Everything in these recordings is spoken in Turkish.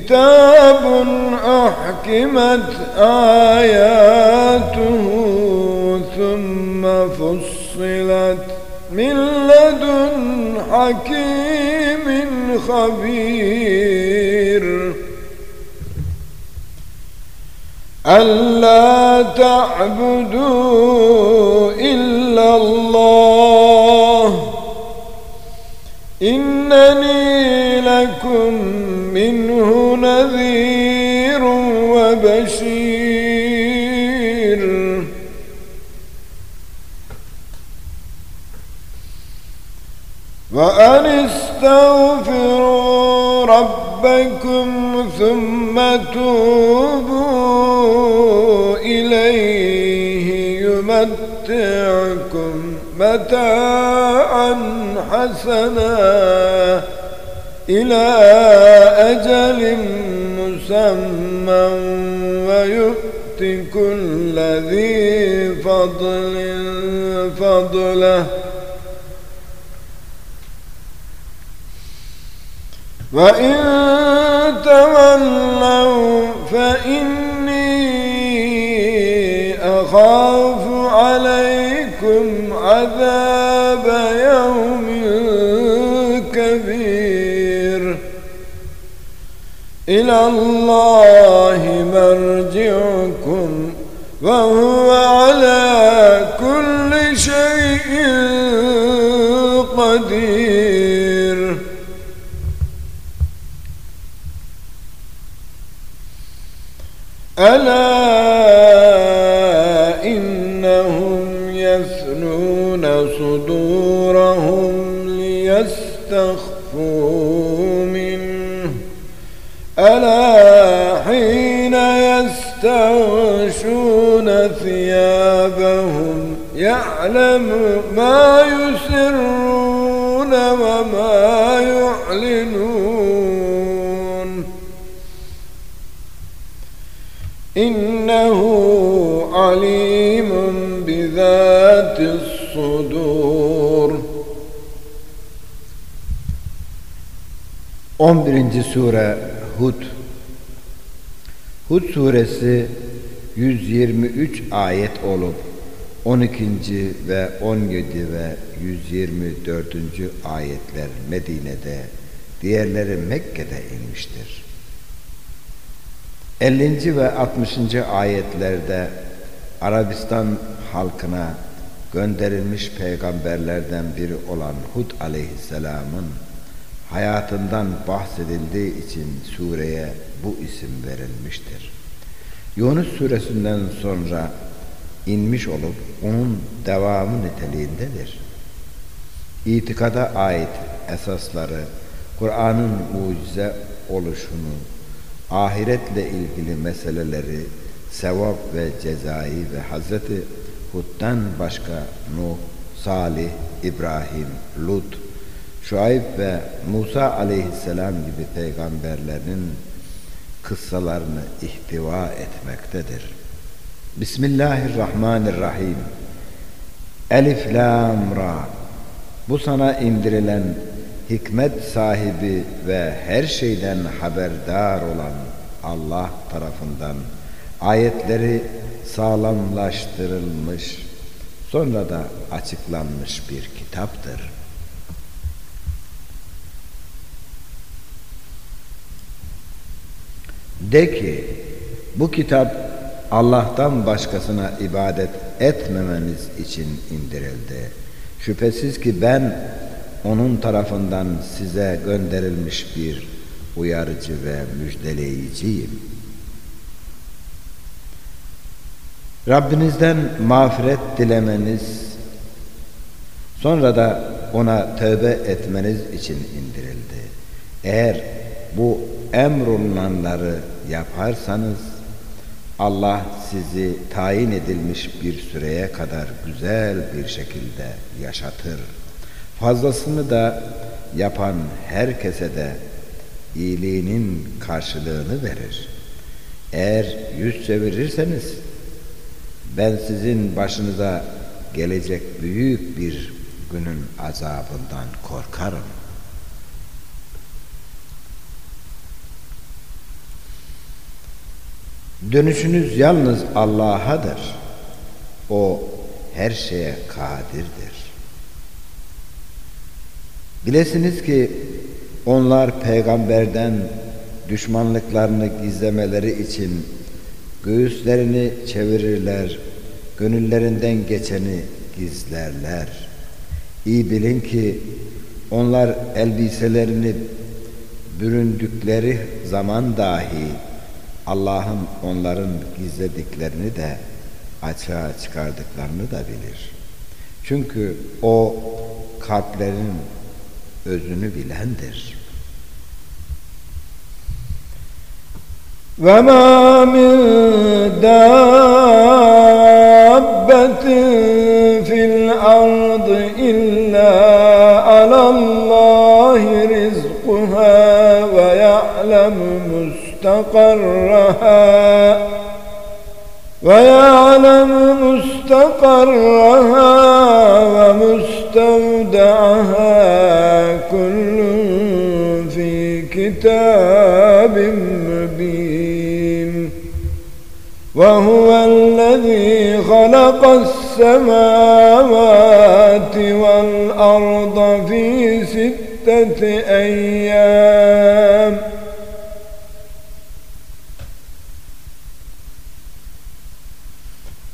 كتاب أحكمت آياته ثم فصلت من لدن حكيم خبير. ألا تعبدوا إلا الله. إنني لكم منه نذير وبشير. وأن استغفروا ربكم ثم توبوا إليه يمتعكم متاعا حسنا. إلى أجل مسمى ويؤت كل ذي فضل فضله. وإن تولوا فإني أخاف عليكم عذاب يوم إلى الله مرجعكم وهو على كل شيء قدير. ألا إنهم يثنون صدورهم ليستخفوا منه ألا حين يستغشون ثيابهم يعلم ما يسرون وما يعلنون إنه عليم بذات الصدور 11. sure Hud Hud suresi 123 ayet olup 12. ve 17 ve 124. ayetler Medine'de, diğerleri Mekke'de inmiştir. 50. ve 60. ayetlerde Arabistan halkına gönderilmiş peygamberlerden biri olan Hud aleyhisselamın hayatından bahsedildiği için sureye bu isim verilmiştir. Yunus suresinden sonra inmiş olup onun devamı niteliğindedir. İtikada ait esasları, Kur'an'ın mucize oluşunu, ahiretle ilgili meseleleri, sevap ve cezayı ve Hazreti Hud'dan başka Nuh, Salih, İbrahim, Lut, Şuayb ve Musa aleyhisselam gibi peygamberlerin kıssalarını ihtiva etmektedir. Bismillahirrahmanirrahim. Elif Lam Ra. Bu sana indirilen hikmet sahibi ve her şeyden haberdar olan Allah tarafından ayetleri sağlamlaştırılmış, sonra da açıklanmış bir kitaptır. De ki, bu kitap Allah'tan başkasına ibadet etmemeniz için indirildi. Şüphesiz ki ben onun tarafından size gönderilmiş bir uyarıcı ve müjdeleyiciyim. Rabbinizden mağfiret dilemeniz, sonra da ona tövbe etmeniz için indirildi. Eğer bu emrolunanları yaparsanız Allah sizi tayin edilmiş bir süreye kadar güzel bir şekilde yaşatır. Fazlasını da yapan herkese de iyiliğinin karşılığını verir. Eğer yüz çevirirseniz ben sizin başınıza gelecek büyük bir günün azabından korkarım. Dönüşünüz yalnız Allah'adır. O her şeye kadirdir. Bilesiniz ki onlar peygamberden düşmanlıklarını gizlemeleri için göğüslerini çevirirler, gönüllerinden geçeni gizlerler. İyi bilin ki onlar elbiselerini büründükleri zaman dahi Allah'ın onların gizlediklerini de açığa çıkardıklarını da bilir. Çünkü o kalplerin özünü bilendir. Ve ma min dabbetin fil ardı illa مُسْتَقَرَّهَا ويعلم مستقرها ومستودعها كل في كتاب مبين وهو الذي خلق السماوات والأرض في ستة أيام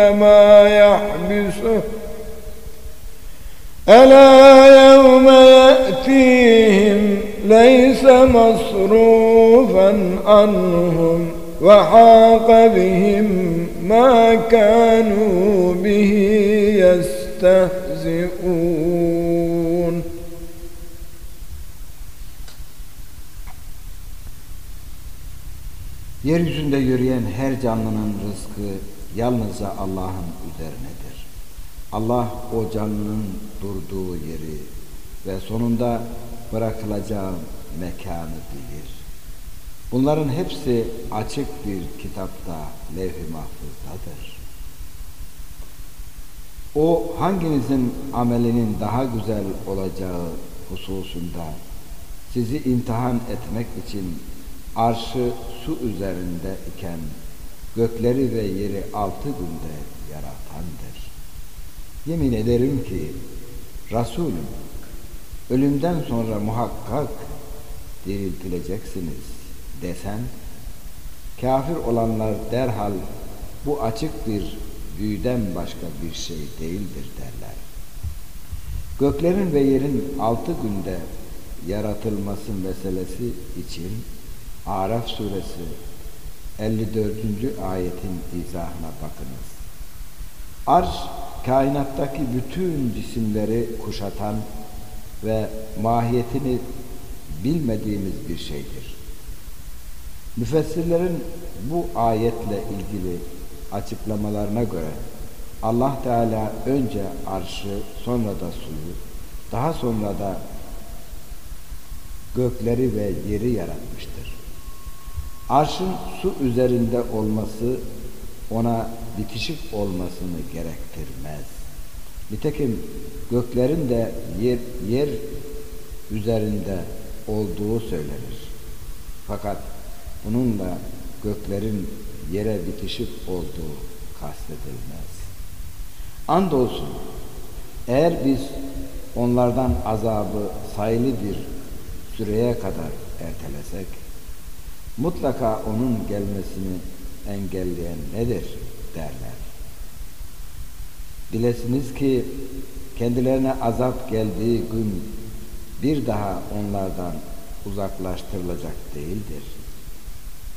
ما يحبسه ألا يوم يأتيهم ليس مصروفا عنهم وحاق بهم ما كانوا به يستهزئون Yeryüzünde yürüyen her canlının rızkı yalnızca Allah'ın üzerinedir. Allah o canlının durduğu yeri ve sonunda bırakılacağı mekanı bilir. Bunların hepsi açık bir kitapta levh-i mahfuzdadır. O hanginizin amelinin daha güzel olacağı hususunda sizi imtihan etmek için arşı su üzerinde iken gökleri ve yeri altı günde yaratandır. Yemin ederim ki Resulüm ölümden sonra muhakkak diriltileceksiniz desen kafir olanlar derhal bu açık bir büyüden başka bir şey değildir derler. Göklerin ve yerin altı günde yaratılması meselesi için Araf suresi 54. ayetin izahına bakınız. Arş kainattaki bütün cisimleri kuşatan ve mahiyetini bilmediğimiz bir şeydir. Müfessirlerin bu ayetle ilgili açıklamalarına göre Allah Teala önce arşı, sonra da suyu, daha sonra da gökleri ve yeri yaratmıştır. Arşın su üzerinde olması ona bitişik olmasını gerektirmez. Nitekim göklerin de yer, yer üzerinde olduğu söylenir. Fakat bununla göklerin yere bitişik olduğu kastedilmez. Andolsun eğer biz onlardan azabı sayılı bir süreye kadar ertelesek mutlaka onun gelmesini engelleyen nedir derler. Bilesiniz ki kendilerine azap geldiği gün bir daha onlardan uzaklaştırılacak değildir.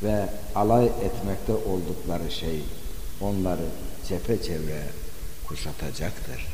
Ve alay etmekte oldukları şey onları çepeçevre kuşatacaktır.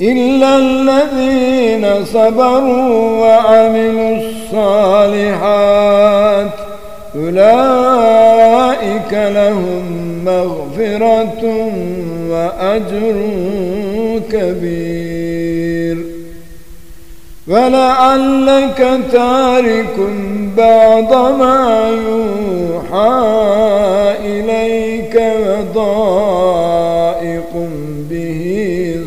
إلا الذين صبروا وعملوا الصالحات أولئك لهم مغفرة وأجر كبير. ولعلك تارك بعض ما يوحى إليك وضائق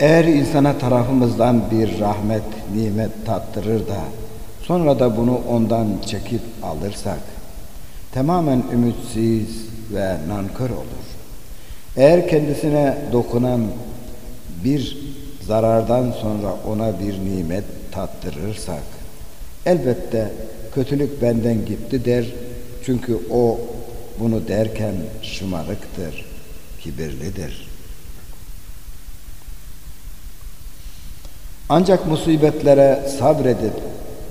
Eğer insana tarafımızdan bir rahmet, nimet tattırır da sonra da bunu ondan çekip alırsak tamamen ümitsiz ve nankör olur. Eğer kendisine dokunan bir zarardan sonra ona bir nimet tattırırsak elbette kötülük benden gitti der çünkü o bunu derken şımarıktır, kibirlidir.'' Ancak musibetlere sabredip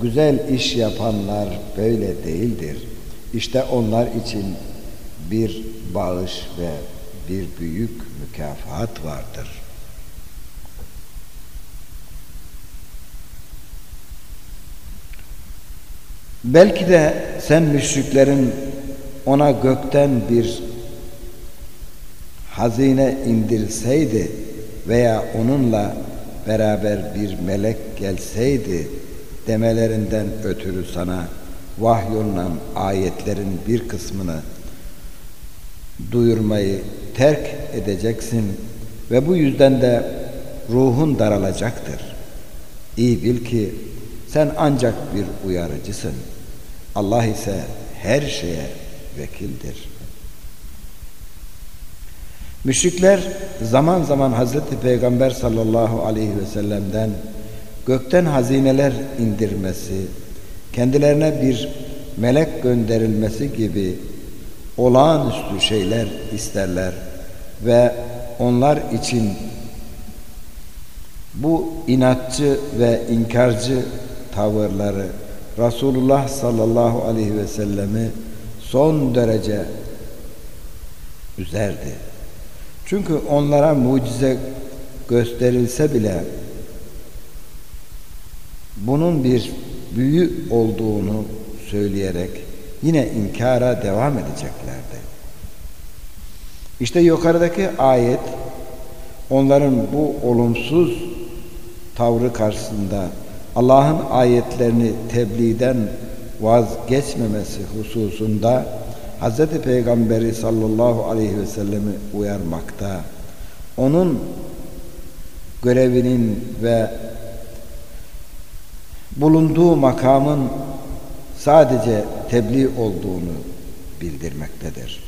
güzel iş yapanlar böyle değildir. İşte onlar için bir bağış ve bir büyük mükafat vardır. Belki de sen müşriklerin ona gökten bir hazine indirseydi veya onunla beraber bir melek gelseydi demelerinden ötürü sana vahyolunan ayetlerin bir kısmını duyurmayı terk edeceksin ve bu yüzden de ruhun daralacaktır. İyi bil ki sen ancak bir uyarıcısın. Allah ise her şeye vekildir.'' Müşrikler zaman zaman Hazreti Peygamber sallallahu aleyhi ve sellem'den gökten hazineler indirmesi, kendilerine bir melek gönderilmesi gibi olağanüstü şeyler isterler ve onlar için bu inatçı ve inkarcı tavırları Resulullah sallallahu aleyhi ve sellemi son derece üzerdi. Çünkü onlara mucize gösterilse bile bunun bir büyü olduğunu söyleyerek yine inkara devam edeceklerdi. İşte yukarıdaki ayet onların bu olumsuz tavrı karşısında Allah'ın ayetlerini tebliğden vazgeçmemesi hususunda Hz. Peygamberi sallallahu aleyhi ve sellemi uyarmakta, onun görevinin ve bulunduğu makamın sadece tebliğ olduğunu bildirmektedir.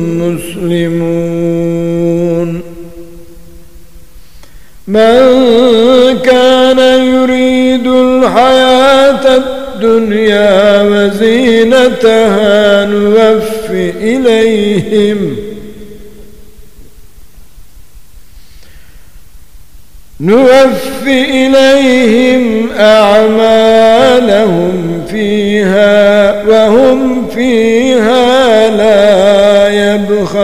مسلمون من كان يريد الحياة الدنيا وزينتها نوف إليهم. نوف إليهم أعمالهم فيها وهم فيها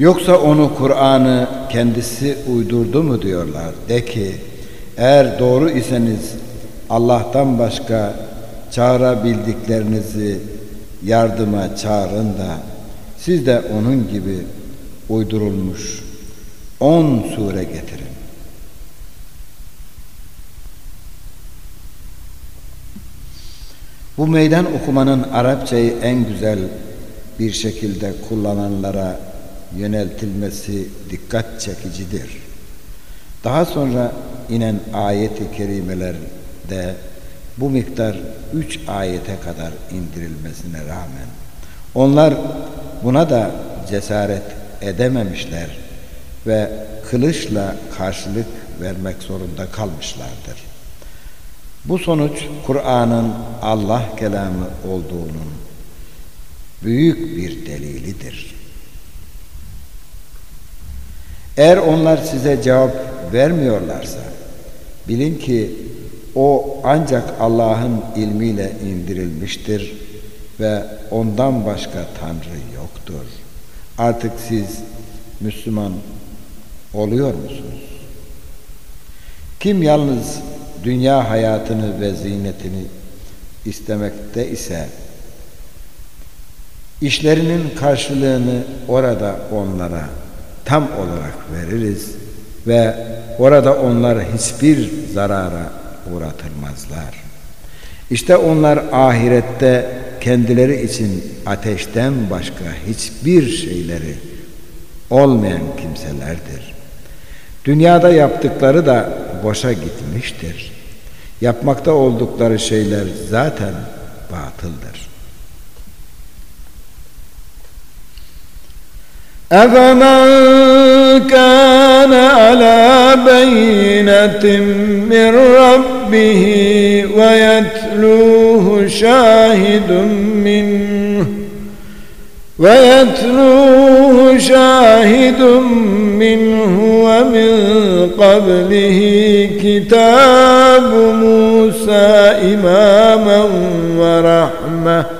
Yoksa onu Kur'an'ı kendisi uydurdu mu diyorlar. De ki eğer doğru iseniz Allah'tan başka çağırabildiklerinizi yardıma çağırın da siz de onun gibi uydurulmuş on sure getirin. Bu meydan okumanın Arapçayı en güzel bir şekilde kullananlara yöneltilmesi dikkat çekicidir. Daha sonra inen ayet-i kerimelerde bu miktar üç ayete kadar indirilmesine rağmen onlar buna da cesaret edememişler ve kılıçla karşılık vermek zorunda kalmışlardır. Bu sonuç Kur'an'ın Allah kelamı olduğunun büyük bir delilidir. Eğer onlar size cevap vermiyorlarsa bilin ki o ancak Allah'ın ilmiyle indirilmiştir ve ondan başka Tanrı yoktur. Artık siz Müslüman oluyor musunuz? Kim yalnız dünya hayatını ve zinetini istemekte ise işlerinin karşılığını orada onlara tam olarak veririz ve orada onlar hiçbir zarara uğratılmazlar. İşte onlar ahirette kendileri için ateşten başka hiçbir şeyleri olmayan kimselerdir. Dünyada yaptıkları da boşa gitmiştir. Yapmakta oldukları şeyler zaten batıldır. أفمن كان على بينة من ربه ويتلوه شاهد منه ويتلوه شاهد منه ومن قبله كتاب موسى إماما ورحمة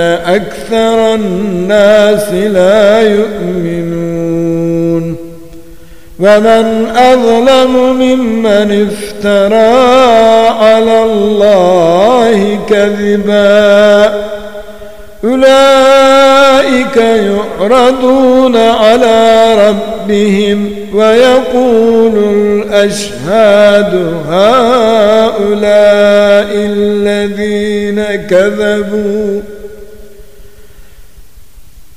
أكثر الناس لا يؤمنون. ومن أظلم ممن افترى على الله كذباً. أولئك يعرضون على ربهم ويقول الأشهاد هؤلاء الذين كذبوا.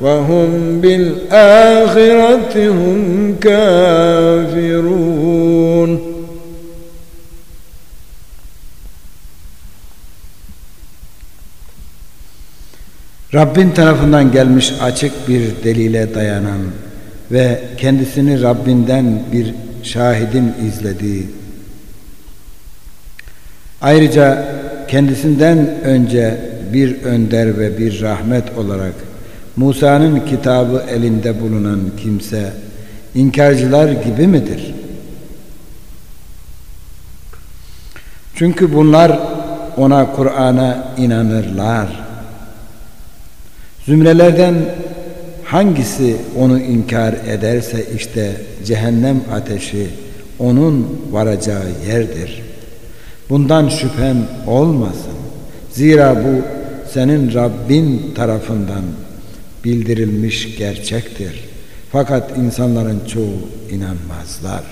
وهم بالآخرة هم كافرون Rabbin tarafından gelmiş açık bir delile dayanan ve kendisini Rabbinden bir şahidin izlediği, ayrıca kendisinden önce bir önder ve bir rahmet olarak Musa'nın kitabı elinde bulunan kimse inkarcılar gibi midir? Çünkü bunlar ona Kur'an'a inanırlar. Zümrelerden hangisi onu inkar ederse işte cehennem ateşi onun varacağı yerdir. Bundan şüphen olmasın. Zira bu senin Rabbin tarafından bildirilmiş gerçektir. Fakat insanların çoğu inanmazlar.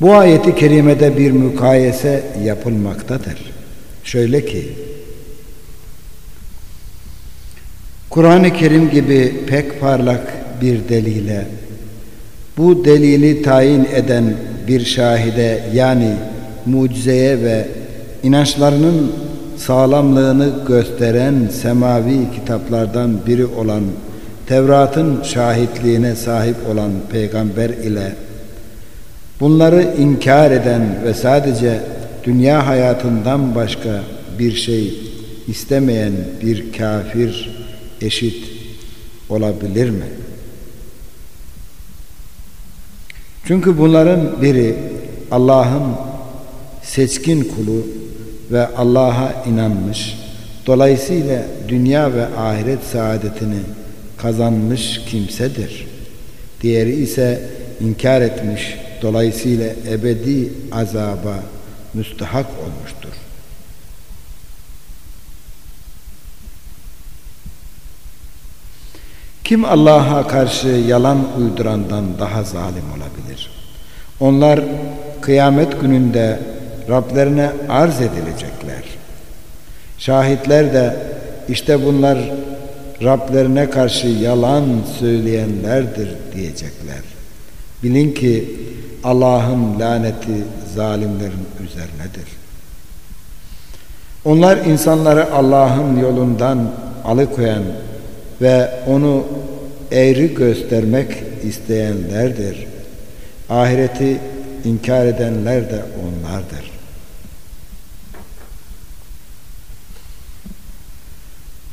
Bu ayeti kerimede bir mukayese yapılmaktadır. Şöyle ki, Kur'an-ı Kerim gibi pek parlak bir delile, bu delili tayin eden bir şahide yani mucizeye ve inançlarının sağlamlığını gösteren semavi kitaplardan biri olan Tevrat'ın şahitliğine sahip olan peygamber ile Bunları inkar eden ve sadece dünya hayatından başka bir şey istemeyen bir kafir eşit olabilir mi? Çünkü bunların biri Allah'ın seçkin kulu ve Allah'a inanmış, dolayısıyla dünya ve ahiret saadetini kazanmış kimsedir. Diğeri ise inkar etmiş, Dolayısıyla ebedi azaba müstahak olmuştur. Kim Allah'a karşı yalan uydurandan daha zalim olabilir? Onlar kıyamet gününde Rablerine arz edilecekler. Şahitler de işte bunlar Rablerine karşı yalan söyleyenlerdir diyecekler. Bilin ki Allah'ın laneti zalimlerin üzerinedir. Onlar insanları Allah'ın yolundan alıkoyan ve onu eğri göstermek isteyenlerdir. Ahireti inkar edenler de onlardır.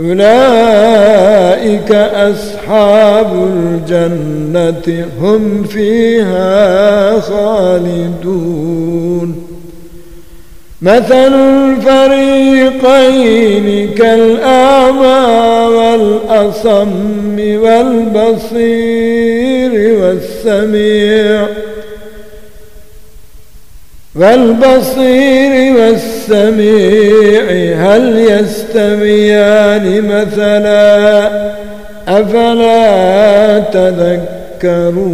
أولئك أصحاب الجنة هم فيها خالدون. مثل الفريقين كالأعمى والأصم والبصير والسميع والبصير والسميع هل يستويان مثلا أفلا تذكرون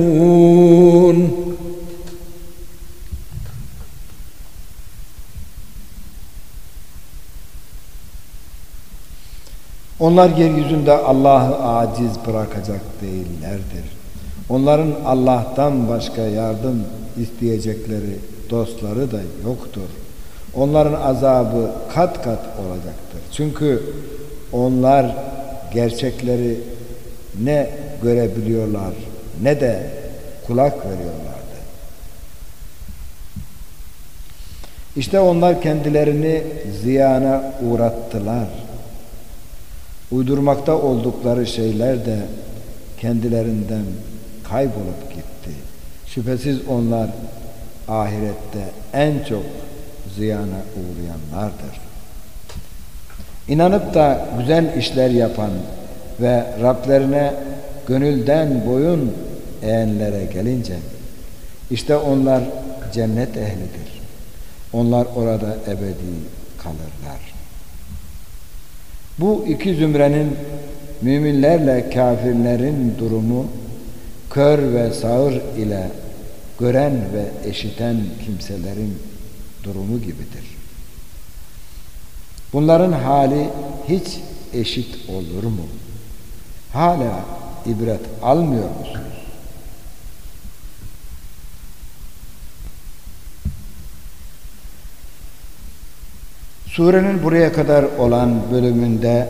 Onlar yeryüzünde Allah'ı aciz bırakacak değillerdir. Onların Allah'tan başka yardım isteyecekleri dostları da yoktur. Onların azabı kat kat olacaktır. Çünkü onlar gerçekleri ne görebiliyorlar ne de kulak veriyorlardı. İşte onlar kendilerini ziyana uğrattılar. Uydurmakta oldukları şeyler de kendilerinden kaybolup gitti. Şüphesiz onlar ahirette en çok ziyana uğrayanlardır. İnanıp da güzel işler yapan ve Rablerine gönülden boyun eğenlere gelince işte onlar cennet ehlidir. Onlar orada ebedi kalırlar. Bu iki zümrenin müminlerle kafirlerin durumu kör ve sağır ile gören ve eşiten kimselerin durumu gibidir. Bunların hali hiç eşit olur mu? Hala ibret almıyor musunuz? Surenin buraya kadar olan bölümünde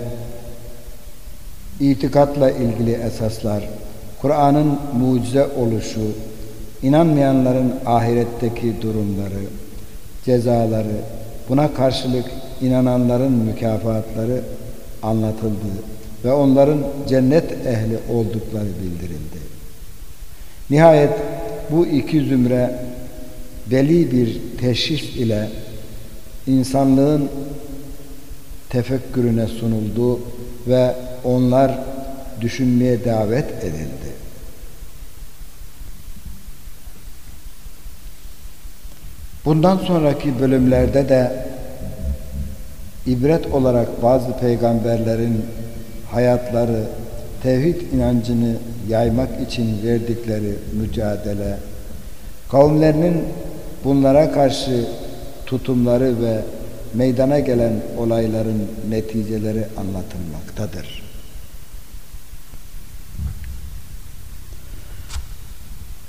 itikatla ilgili esaslar, Kur'an'ın mucize oluşu, inanmayanların ahiretteki durumları, cezaları, buna karşılık inananların mükafatları anlatıldı ve onların cennet ehli oldukları bildirildi. Nihayet bu iki zümre deli bir teşhis ile insanlığın tefekkürüne sunuldu ve onlar düşünmeye davet edildi. Bundan sonraki bölümlerde de ibret olarak bazı peygamberlerin hayatları, tevhid inancını yaymak için verdikleri mücadele, kavimlerinin bunlara karşı tutumları ve meydana gelen olayların neticeleri anlatılmaktadır.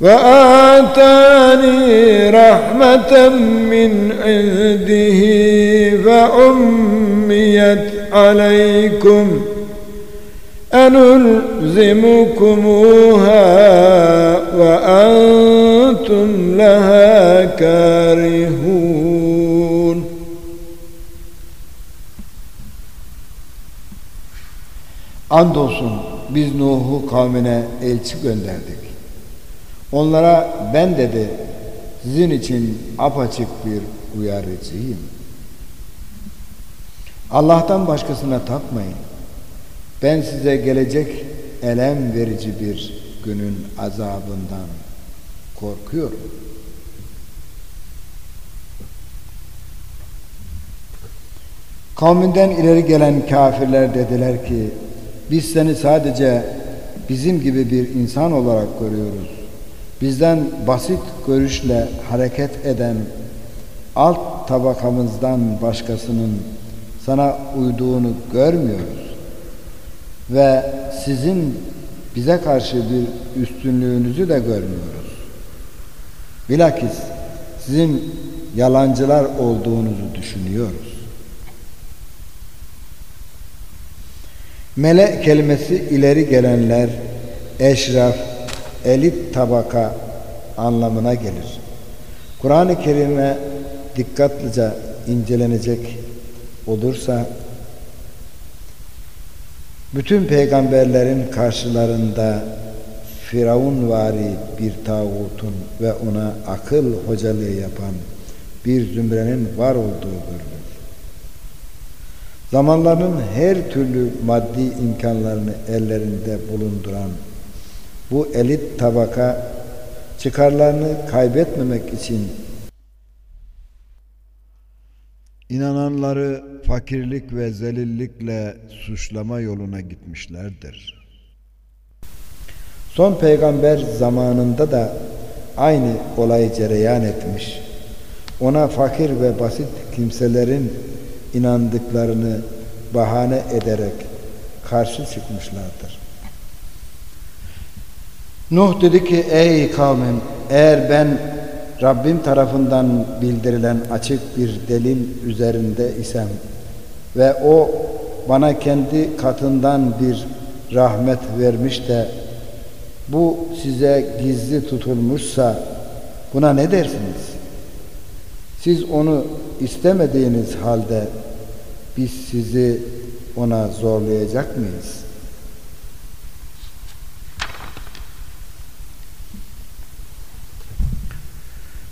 وآتاني رحمة من عنده فعميت عليكم أنلزمكموها وأنتم لها كارهون Andolsun biz Nuh'u kavmine elçi gönderdik. Onlara ben dedi sizin için apaçık bir uyarıcıyım. Allah'tan başkasına tapmayın. Ben size gelecek elem verici bir günün azabından korkuyorum. Kavminden ileri gelen kafirler dediler ki biz seni sadece bizim gibi bir insan olarak görüyoruz. Bizden basit görüşle hareket eden alt tabakamızdan başkasının sana uyduğunu görmüyoruz. Ve sizin bize karşı bir üstünlüğünüzü de görmüyoruz. Bilakis sizin yalancılar olduğunuzu düşünüyoruz. Mele kelimesi ileri gelenler, eşraf, elit tabaka anlamına gelir. Kur'an-ı Kerim'e dikkatlice incelenecek olursa bütün peygamberlerin karşılarında Firavun vari bir tağutun ve ona akıl hocalığı yapan bir zümrenin var olduğu görülür. Zamanların her türlü maddi imkanlarını ellerinde bulunduran bu elit tabaka çıkarlarını kaybetmemek için inananları fakirlik ve zelillikle suçlama yoluna gitmişlerdir. Son peygamber zamanında da aynı olay cereyan etmiş. Ona fakir ve basit kimselerin inandıklarını bahane ederek karşı çıkmışlardır. Nuh dedi ki ey kavmim eğer ben Rabbim tarafından bildirilen açık bir delil üzerinde isem ve o bana kendi katından bir rahmet vermiş de bu size gizli tutulmuşsa buna ne dersiniz? Siz onu istemediğiniz halde biz sizi ona zorlayacak mıyız?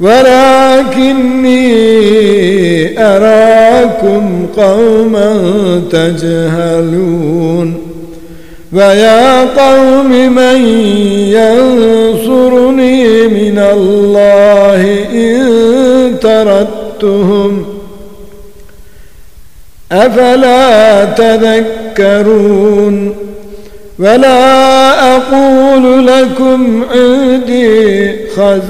ولكني أراكم قوما تجهلون ويا قوم من ينصرني من الله إن تردتهم أفلا تذكرون ولا أقول لكم عندي خزائن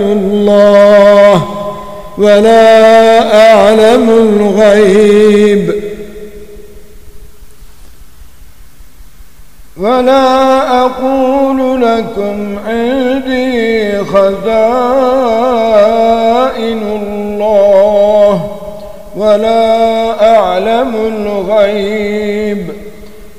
الله ولا أعلم الغيب ولا أقول لكم عندي خزائن الله ولا أعلم الغيب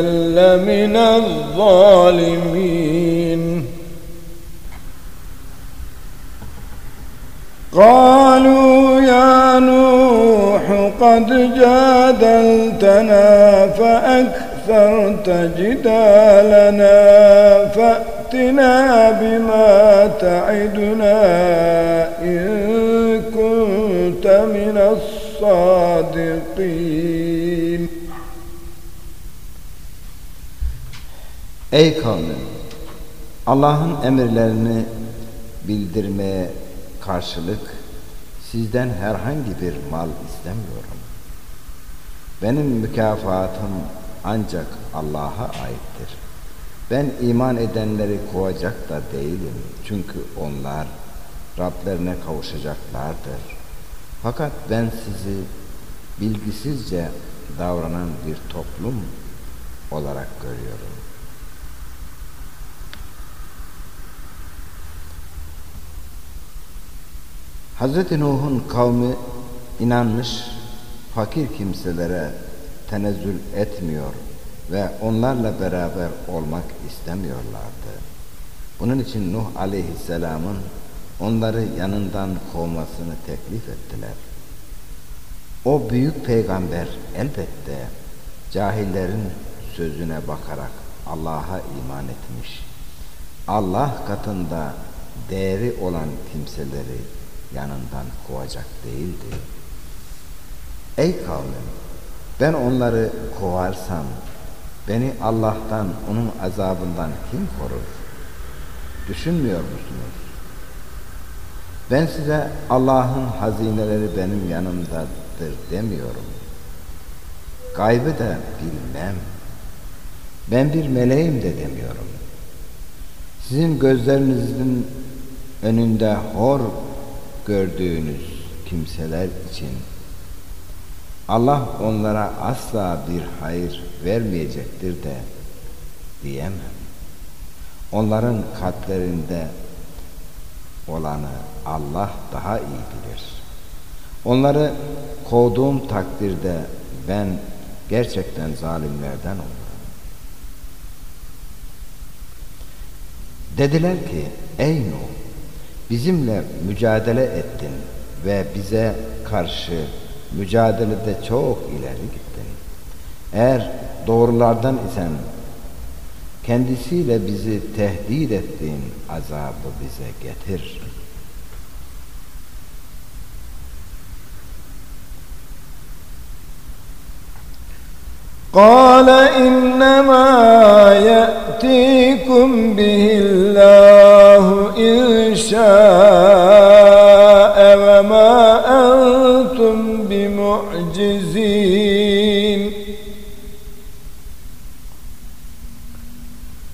لمن الظالمين. قالوا يا نوح قد جادلتنا فأكثرت جدالنا فأتنا بما تعدنا إن كنت من الصادقين. Ey kavmim! Allah'ın emirlerini bildirmeye karşılık sizden herhangi bir mal istemiyorum. Benim mükafatım ancak Allah'a aittir. Ben iman edenleri kovacak da değilim. Çünkü onlar Rablerine kavuşacaklardır. Fakat ben sizi bilgisizce davranan bir toplum olarak görüyorum. Hz. Nuh'un kavmi inanmış fakir kimselere tenezzül etmiyor ve onlarla beraber olmak istemiyorlardı. Bunun için Nuh aleyhisselamın onları yanından kovmasını teklif ettiler. O büyük peygamber elbette cahillerin sözüne bakarak Allah'a iman etmiş. Allah katında değeri olan kimseleri yanından kovacak değildi. Ey kavmim ben onları kovarsam beni Allah'tan onun azabından kim korur? Düşünmüyor musunuz? Ben size Allah'ın hazineleri benim yanımdadır demiyorum. Gaybı da bilmem. Ben bir meleğim de demiyorum. Sizin gözlerinizin önünde hor gördüğünüz kimseler için Allah onlara asla bir hayır vermeyecektir de diyemem. Onların kalplerinde olanı Allah daha iyi bilir. Onları kovduğum takdirde ben gerçekten zalimlerden olurum. Dediler ki ey Nuh bizimle mücadele ettin ve bize karşı mücadelede çok ileri gittin. Eğer doğrulardan isen kendisiyle bizi tehdit ettiğin azabı bize getir. قال إنما يأتيكم به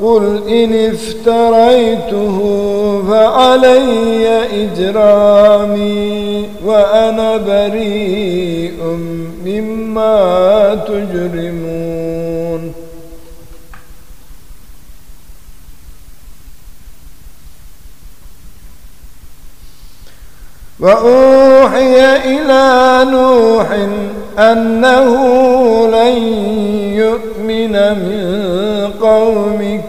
قل إن افتريته فعلي إجرامي وأنا بريء مما تجرمون. وأوحي إلى نوح أنه لن يؤمن من قومه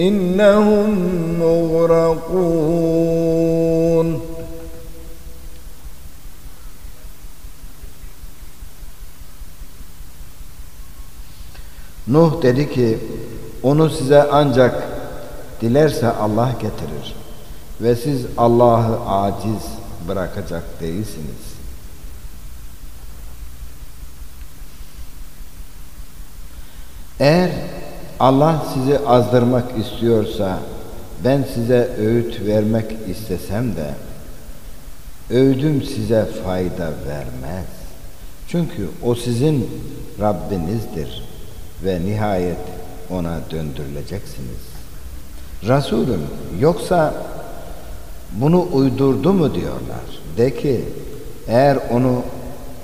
إنهم مغرقون Nuh dedi ki onu size ancak dilerse Allah getirir ve siz Allah'ı aciz bırakacak değilsiniz. Eğer Allah sizi azdırmak istiyorsa ben size öğüt vermek istesem de öğüdüm size fayda vermez. Çünkü o sizin Rabbinizdir ve nihayet ona döndürüleceksiniz. Resulüm yoksa bunu uydurdu mu diyorlar. De ki eğer onu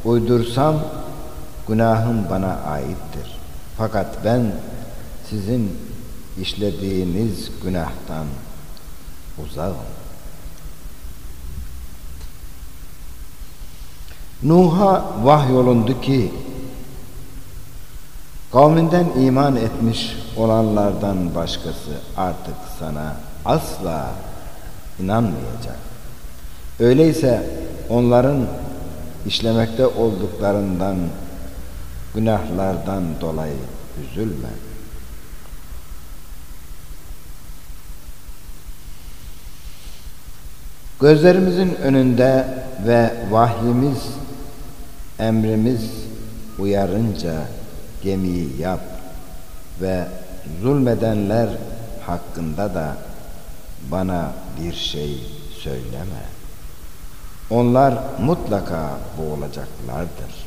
uydursam günahım bana aittir. Fakat ben sizin işlediğiniz günahtan uzağım. Nuh'a vahyolundu ki kavminden iman etmiş olanlardan başkası artık sana asla inanmayacak. Öyleyse onların işlemekte olduklarından günahlardan dolayı üzülme. Gözlerimizin önünde ve vahyimiz, emrimiz uyarınca gemiyi yap ve zulmedenler hakkında da bana bir şey söyleme. Onlar mutlaka boğulacaklardır.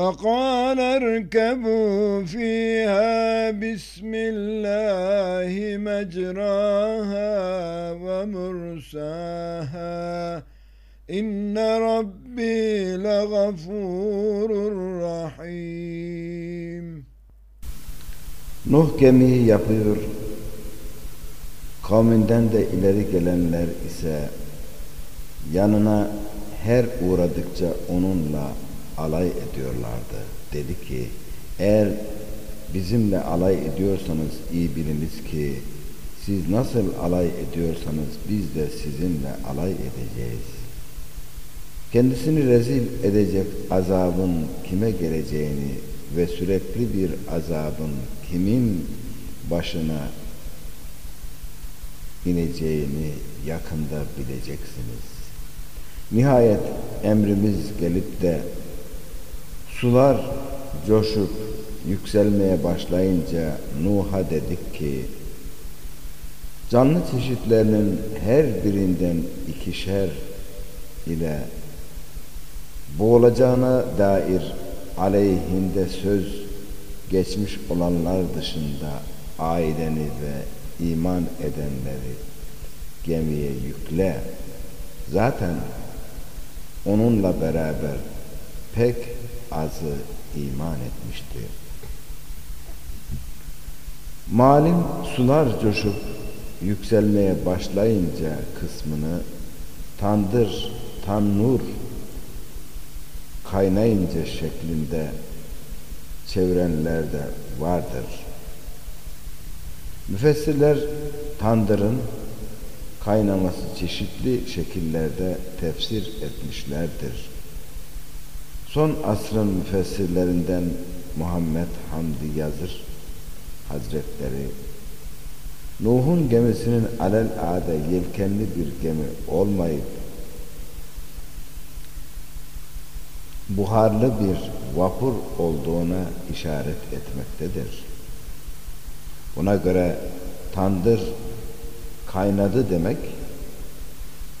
وقال اركبوا فيها بسم الله مجراها ومرساها إن ربي لغفور رحيم Nuh gemiyi yapıyor. Kavminden de ileri gelenler ise yanına her uğradıkça onunla alay ediyorlardı. Dedi ki eğer bizimle alay ediyorsanız iyi biliniz ki siz nasıl alay ediyorsanız biz de sizinle alay edeceğiz. Kendisini rezil edecek azabın kime geleceğini ve sürekli bir azabın kimin başına ineceğini yakında bileceksiniz. Nihayet emrimiz gelip de sular coşup yükselmeye başlayınca Nuh'a dedik ki canlı çeşitlerinin her birinden ikişer ile boğulacağına dair aleyhinde söz geçmiş olanlar dışında aileni ve iman edenleri gemiye yükle. Zaten onunla beraber pek azı iman etmişti. Malin sular coşup yükselmeye başlayınca kısmını tandır, tannur kaynayınca şeklinde çevrenler de vardır. Müfessirler tandırın kaynaması çeşitli şekillerde tefsir etmişlerdir. Son asrın müfessirlerinden Muhammed Hamdi Yazır Hazretleri Nuh'un gemisinin alel ade yelkenli bir gemi olmayıp buharlı bir vapur olduğuna işaret etmektedir. Buna göre tandır kaynadı demek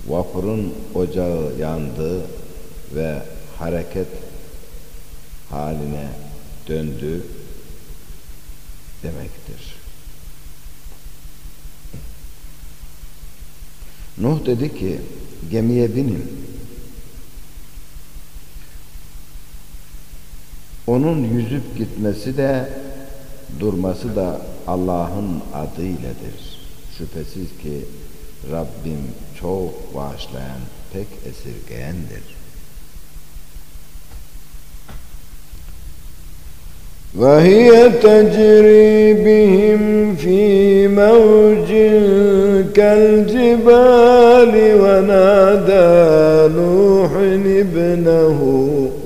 vapurun ocağı yandı ve hareket haline döndü demektir. Nuh dedi ki gemiye binin. Onun yüzüp gitmesi de durması da Allah'ın adıyledir. Şüphesiz ki Rabbim çok bağışlayan, pek esirgeyendir. وهي تجري بهم في موج كالجبال ونادى نوح ابنه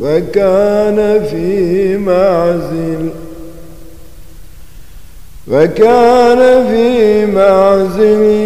وكان في معزل وكان في معزل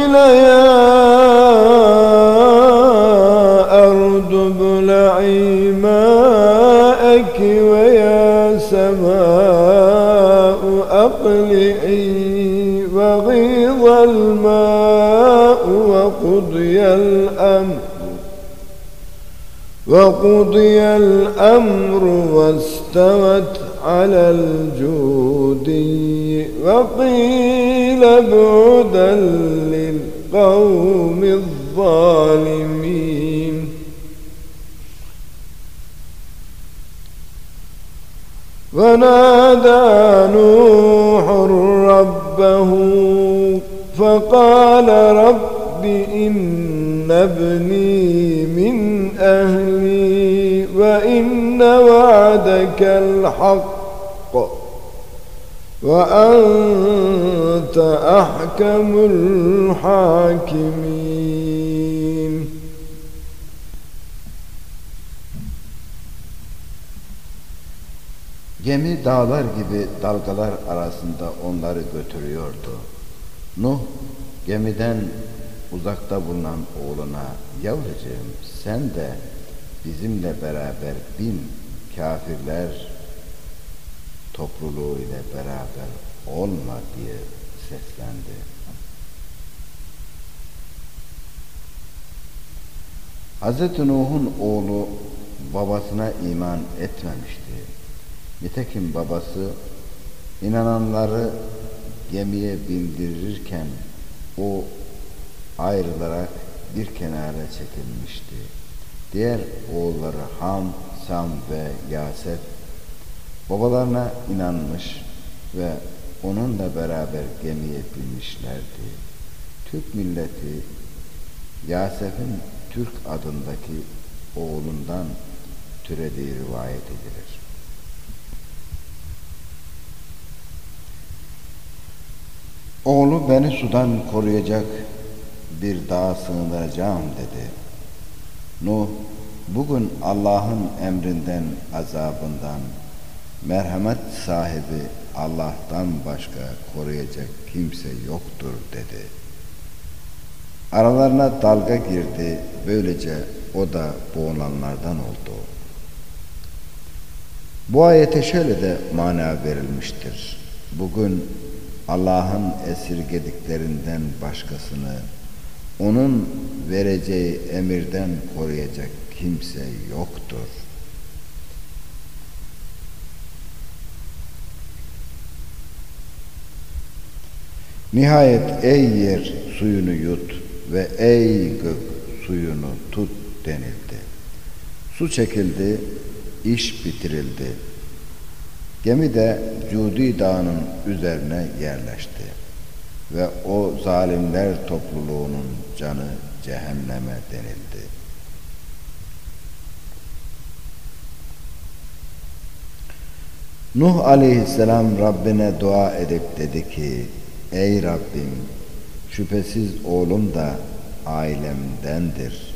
يا أرض ابلعي ماءك ويا سماء أقلعي وغيظ الماء وقضي الأمر وقضي الأمر واستوت على الجودي وقيل بعدا للقوم الظالمين. ونادى نوح ربه فقال رب إن ابني من أهلي وإن وعدك الحق وأنت أحكم الحاكمين Gemi dağlar gibi dalgalar arasında onları götürüyordu. Nuh gemiden uzakta bulunan oğluna yavrucuğum sen de bizimle beraber bin kafirler topluluğu ile beraber olma diye seslendi. Hz. Nuh'un oğlu babasına iman etmemişti. Nitekim babası inananları gemiye bindirirken o ayrılarak bir kenara çekilmişti. Diğer oğulları Ham, Sam ve Yasef babalarına inanmış ve onunla beraber gemiye binmişlerdi. Türk milleti Yasef'in Türk adındaki oğlundan türediği rivayet edilir. Oğlu beni sudan koruyacak bir dağa sığınacağım dedi. Nuh bugün Allah'ın emrinden azabından merhamet sahibi Allah'tan başka koruyacak kimse yoktur dedi. Aralarına dalga girdi, böylece o da boğulanlardan oldu. Bu ayete şöyle de mana verilmiştir. Bugün Allah'ın esirgediklerinden başkasını onun vereceği emirden koruyacak kimse yoktur. Nihayet ey yer suyunu yut ve ey gök suyunu tut denildi. Su çekildi, iş bitirildi. Gemi de Cudi Dağı'nın üzerine yerleşti ve o zalimler topluluğunun canı cehenneme denildi. Nuh aleyhisselam Rabbine dua edip dedi ki Ey Rabbim şüphesiz oğlum da ailemdendir.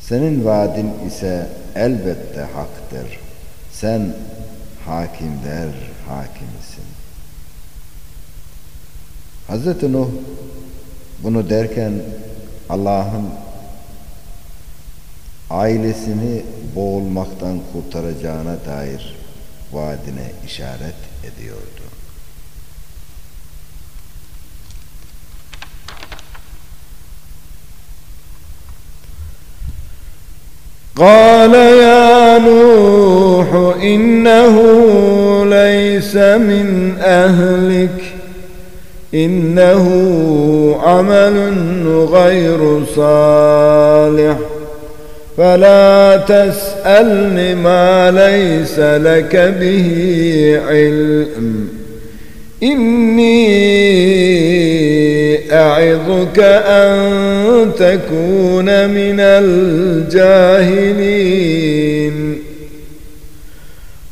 Senin vaadin ise elbette haktır. Sen hakimler hakimisin. Hz. Nuh bunu derken Allah'ın ailesini boğulmaktan kurtaracağına dair vaadine işaret ediyordu. قال يا نوح إنه ليس من أهلك إنه عمل غير صالح فلا تسألني ما ليس لك به علم إني أعظك أن تكون من الجاهلين.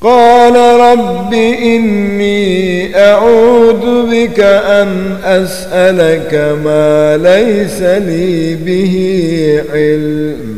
قال رب إني أعوذ بك أن أسألك ما ليس لي به علم.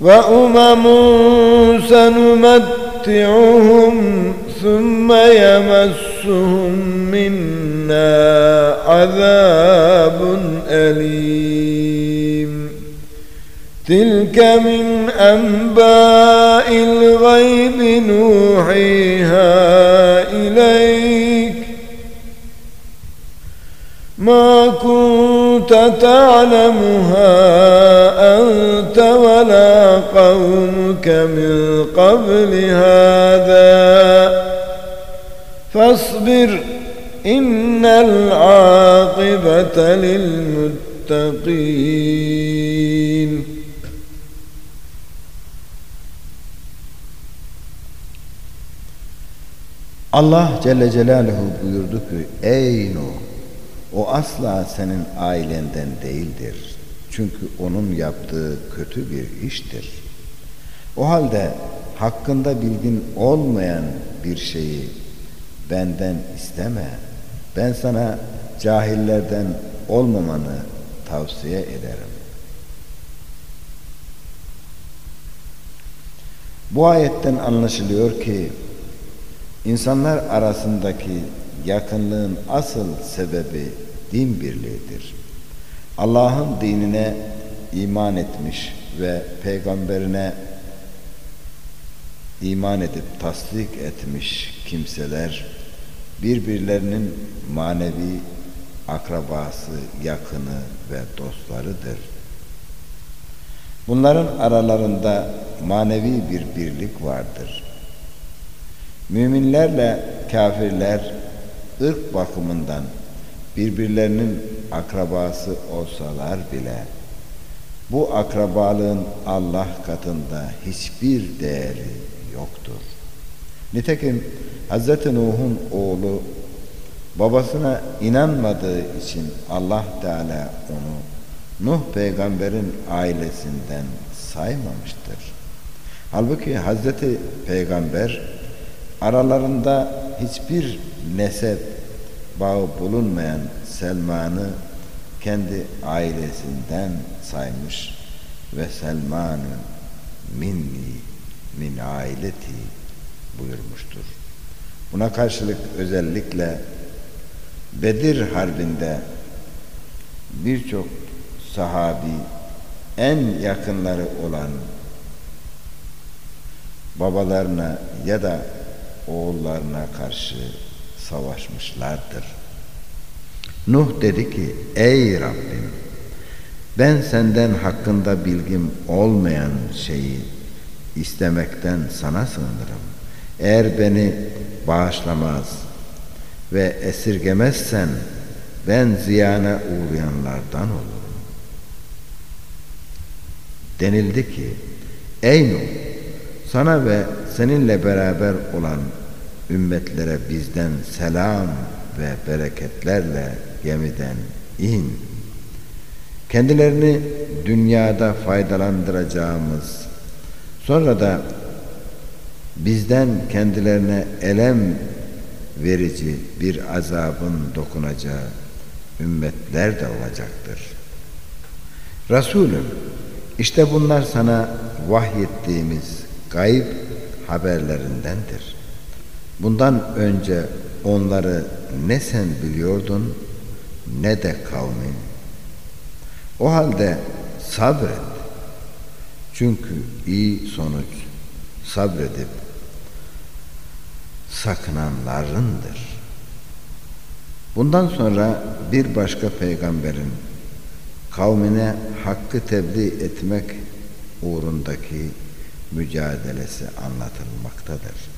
وأمم سنمتعهم ثم يمسهم منا عذاب أليم تلك من أنباء الغيب نوحيها إليك ما كنت تعلمها أنت ولا قومك من قبل هذا. فاصبر إن العاقبة للمتقين. Allah Celle Celaluhu buyurdu ki ey Nuh o asla senin ailenden değildir. Çünkü onun yaptığı kötü bir iştir. O halde hakkında bilgin olmayan bir şeyi benden isteme. Ben sana cahillerden olmamanı tavsiye ederim. Bu ayetten anlaşılıyor ki insanlar arasındaki yakınlığın asıl sebebi din birliğidir. Allah'ın dinine iman etmiş ve peygamberine iman edip tasdik etmiş kimseler birbirlerinin manevi akrabası, yakını ve dostlarıdır. Bunların aralarında manevi bir birlik vardır. Müminlerle kafirler ırk bakımından birbirlerinin akrabası olsalar bile bu akrabalığın Allah katında hiçbir değeri yoktur. Nitekim Hz. Nuh'un oğlu babasına inanmadığı için Allah Teala onu Nuh peygamberin ailesinden saymamıştır. Halbuki Hazreti Peygamber aralarında hiçbir nesep bağı bulunmayan Selman'ı kendi ailesinden saymış ve Selman'ı minni min aileti buyurmuştur. Buna karşılık özellikle Bedir Harbi'nde birçok sahabi en yakınları olan babalarına ya da oğullarına karşı savaşmışlardır. Nuh dedi ki ey Rabbim ben senden hakkında bilgim olmayan şeyi istemekten sana sığınırım. Eğer beni bağışlamaz ve esirgemezsen ben ziyana uğrayanlardan olurum. Denildi ki ey Nuh sana ve seninle beraber olan ümmetlere bizden selam ve bereketlerle gemiden in. Kendilerini dünyada faydalandıracağımız, sonra da bizden kendilerine elem verici bir azabın dokunacağı ümmetler de olacaktır. Resulüm, işte bunlar sana vahyettiğimiz gayb haberlerindendir. Bundan önce onları ne sen biliyordun ne de kavmin. O halde sabret. Çünkü iyi sonuç sabredip sakınanlarındır. Bundan sonra bir başka peygamberin kavmine hakkı tebliğ etmek uğrundaki mücadelesi anlatılmaktadır.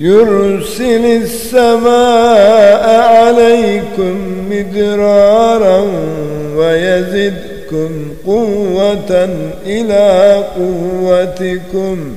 يرسل السماء عليكم مدرارا ويزدكم قوة إلى قوتكم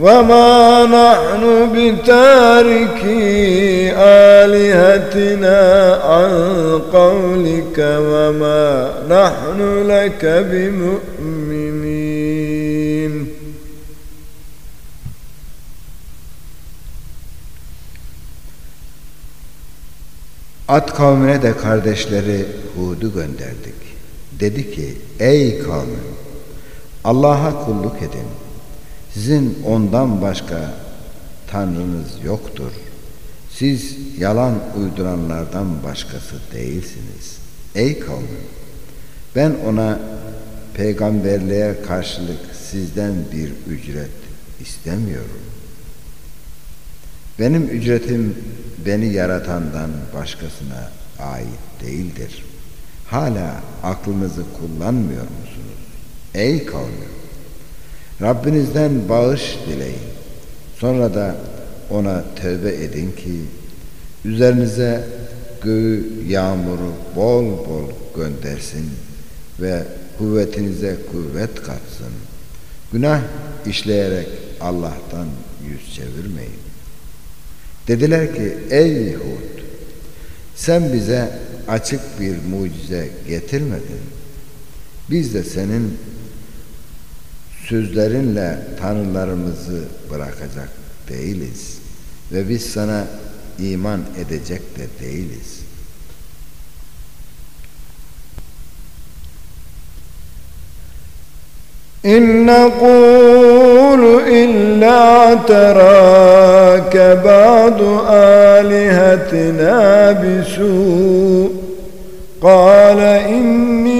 وما نحن بتاركي آلهتنا عن قولك وما نحن لك بمؤمنين At kavmine de kardeşleri Hud'u gönderdik. Dedi ki ey kavmim Allah'a kulluk edin. sizin ondan başka tanrınız yoktur. Siz yalan uyduranlardan başkası değilsiniz. Ey kavmim ben ona peygamberliğe karşılık sizden bir ücret istemiyorum. Benim ücretim beni yaratandan başkasına ait değildir. Hala aklınızı kullanmıyor musunuz? Ey kavmim! Rabbinizden bağış dileyin. Sonra da ona tövbe edin ki üzerinize göğü yağmuru bol bol göndersin ve kuvvetinize kuvvet katsın. Günah işleyerek Allah'tan yüz çevirmeyin. Dediler ki ey Hud sen bize açık bir mucize getirmedin. Biz de senin sözlerinle tanrılarımızı bırakacak değiliz ve biz sana iman edecek de değiliz. إن نقول إلا تراك بعض آلهتنا بسوء قال إني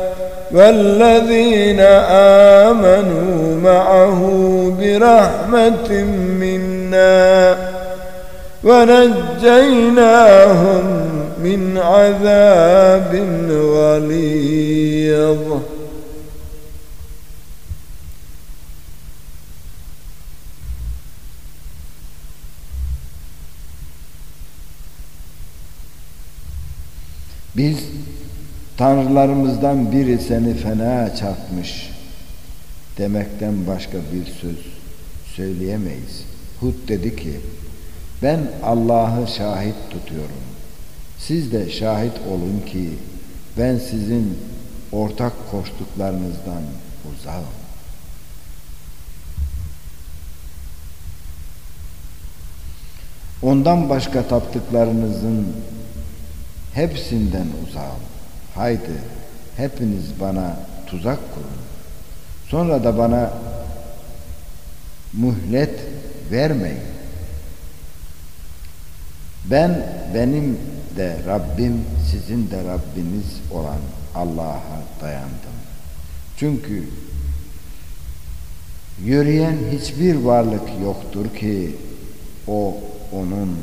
والذين آمنوا معه برحمة منا ونجيناهم من عذاب غليظ. Biz tanrılarımızdan biri seni fena çarpmış demekten başka bir söz söyleyemeyiz. Hud dedi ki ben Allah'ı şahit tutuyorum. Siz de şahit olun ki ben sizin ortak koştuklarınızdan uzağım. Ondan başka taptıklarınızın hepsinden uzağım. Haydi hepiniz bana tuzak kurun. Sonra da bana muhlet vermeyin. Ben benim de Rabbim sizin de Rabbiniz olan Allah'a dayandım. Çünkü yürüyen hiçbir varlık yoktur ki o onun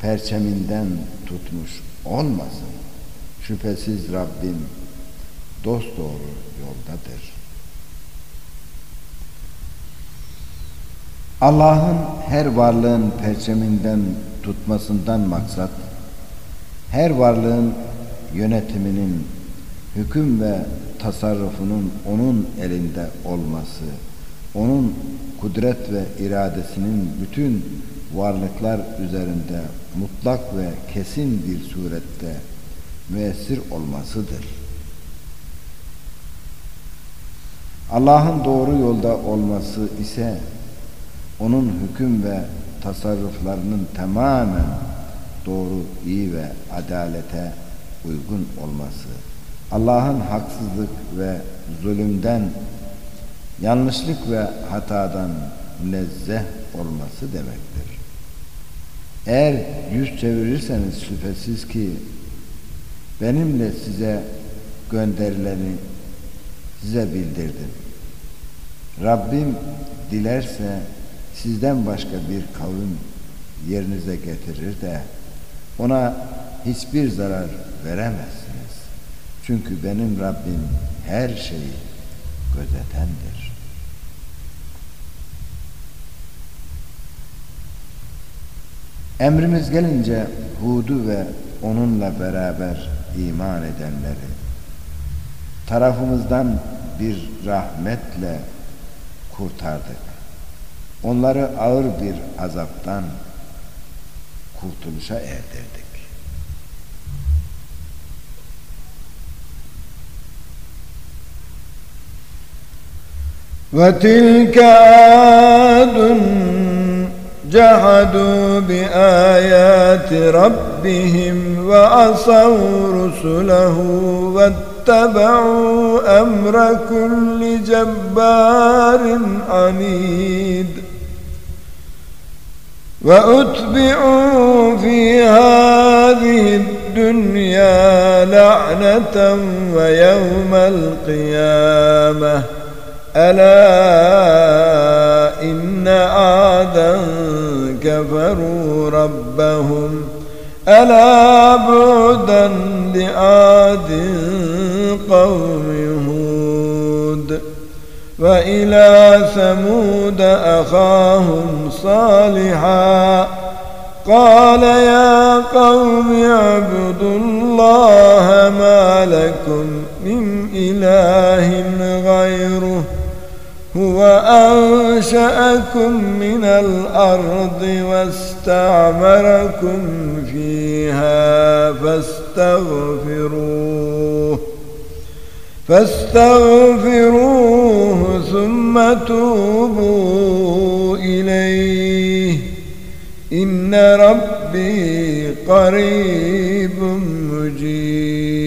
perçeminden tutmuş olmasın. Şüphesiz Rabbim dost doğru yoldadır. Allah'ın her varlığın perçeminden tutmasından maksat, her varlığın yönetiminin, hüküm ve tasarrufunun onun elinde olması, onun kudret ve iradesinin bütün varlıklar üzerinde mutlak ve kesin bir surette müessir olmasıdır. Allah'ın doğru yolda olması ise onun hüküm ve tasarruflarının tamamen doğru, iyi ve adalete uygun olması, Allah'ın haksızlık ve zulümden, yanlışlık ve hatadan münezzeh olması demektir. Eğer yüz çevirirseniz şüphesiz ki benimle size gönderileni size bildirdim. Rabbim dilerse sizden başka bir kavim yerinize getirir de ona hiçbir zarar veremezsiniz. Çünkü benim Rabbim her şeyi gözetendir. Emrimiz gelince Hud'u ve onunla beraber iman edenleri tarafımızdan bir rahmetle kurtardık. Onları ağır bir azaptan kurtuluşa erdirdik. وتلك عاد جحدوا بآيات ربهم وعصوا رسله واتبعوا أمر كل جبار عنيد وأتبعوا في هذه الدنيا لعنة ويوم القيامة. ألا إن عادا كفروا ربهم ألا بعدا لعاد قوم هود وإلى ثمود أخاهم صالحا قال يا قوم اعبدوا الله ما لكم من إله غيره هو أنشأكم من الأرض واستعمركم فيها فاستغفروه فاستغفروه ثم توبوا إليه. إن ربي قريب مجيب.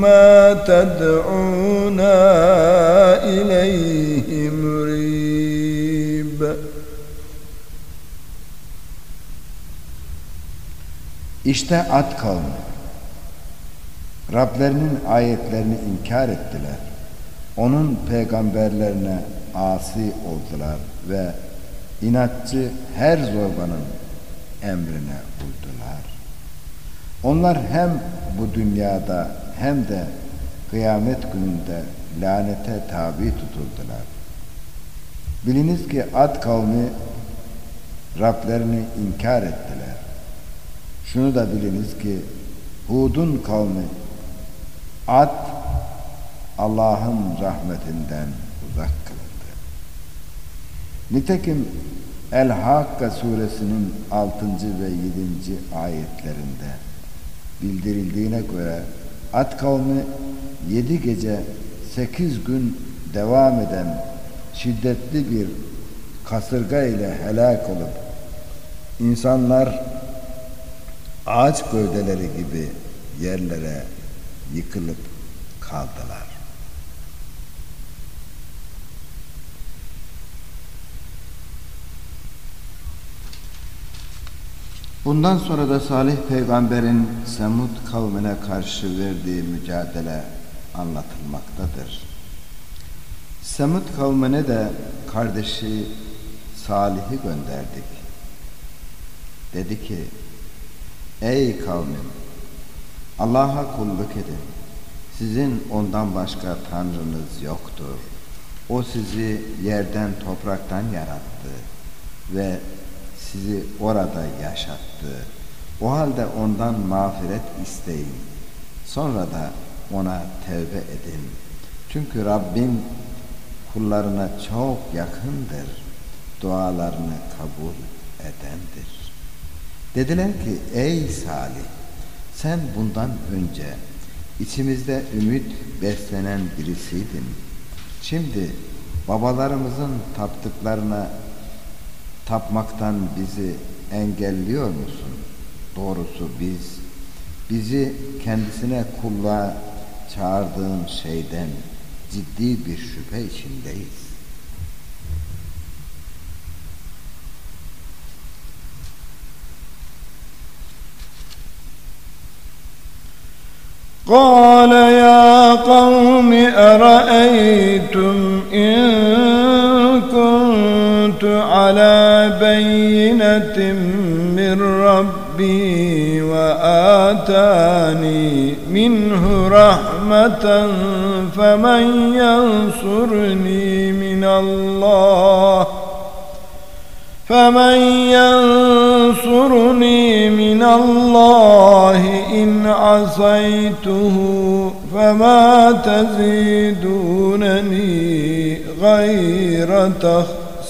مما تدعونا إليه مريب İşte at kavmi. Rablerinin ayetlerini inkar ettiler. Onun peygamberlerine asi oldular ve inatçı her zorbanın emrine uydular. Onlar hem bu dünyada hem de kıyamet gününde lanete tabi tutuldular. Biliniz ki Ad kavmi Rablerini inkar ettiler. Şunu da biliniz ki Hud'un kavmi Ad Allah'ın rahmetinden uzak kılındı. Nitekim El-Hakka suresinin 6. ve 7. ayetlerinde bildirildiğine göre Ad kavmi 7 gece 8 gün devam eden şiddetli bir kasırga ile helak olup insanlar ağaç gövdeleri gibi yerlere yıkılıp kaldılar. Bundan sonra da Salih peygamberin Semud kavmine karşı verdiği mücadele anlatılmaktadır. Semud kavmine de kardeşi Salih'i gönderdik. Dedi ki, Ey kavmim, Allah'a kulluk edin. Sizin ondan başka tanrınız yoktur. O sizi yerden topraktan yarattı ve sizi orada yaşattı. O halde ondan mağfiret isteyin. Sonra da ona tevbe edin. Çünkü Rabbin kullarına çok yakındır. Dualarını kabul edendir. Dediler ki ey Salih sen bundan önce içimizde ümit beslenen birisiydin. Şimdi babalarımızın taptıklarına tapmaktan bizi engelliyor musun? Doğrusu biz bizi kendisine kulluğa çağırdığın şeyden ciddi bir şüphe içindeyiz. قال يا قوم أرأيتم إن كنت على بينة من ربي وآتاني منه رحمة فمن ينصرني من الله ۖ فمن ينصرني من الله إن عصيته فما تزيدونني غير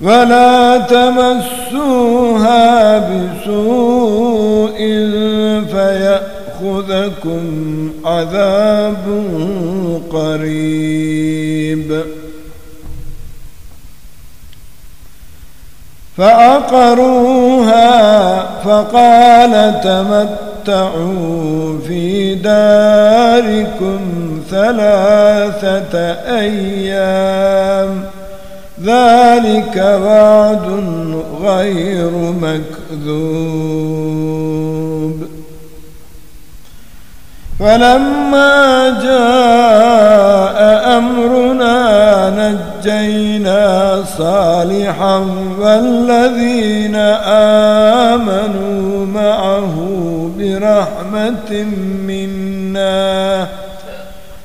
ولا تمسوها بسوء فيأخذكم عذاب قريب. فعقروها فقال تمتعوا في داركم ثلاثة أيام. ذلك وعد غير مكذوب. فلما جاء أمرنا نجينا صالحا والذين آمنوا معه برحمة منا.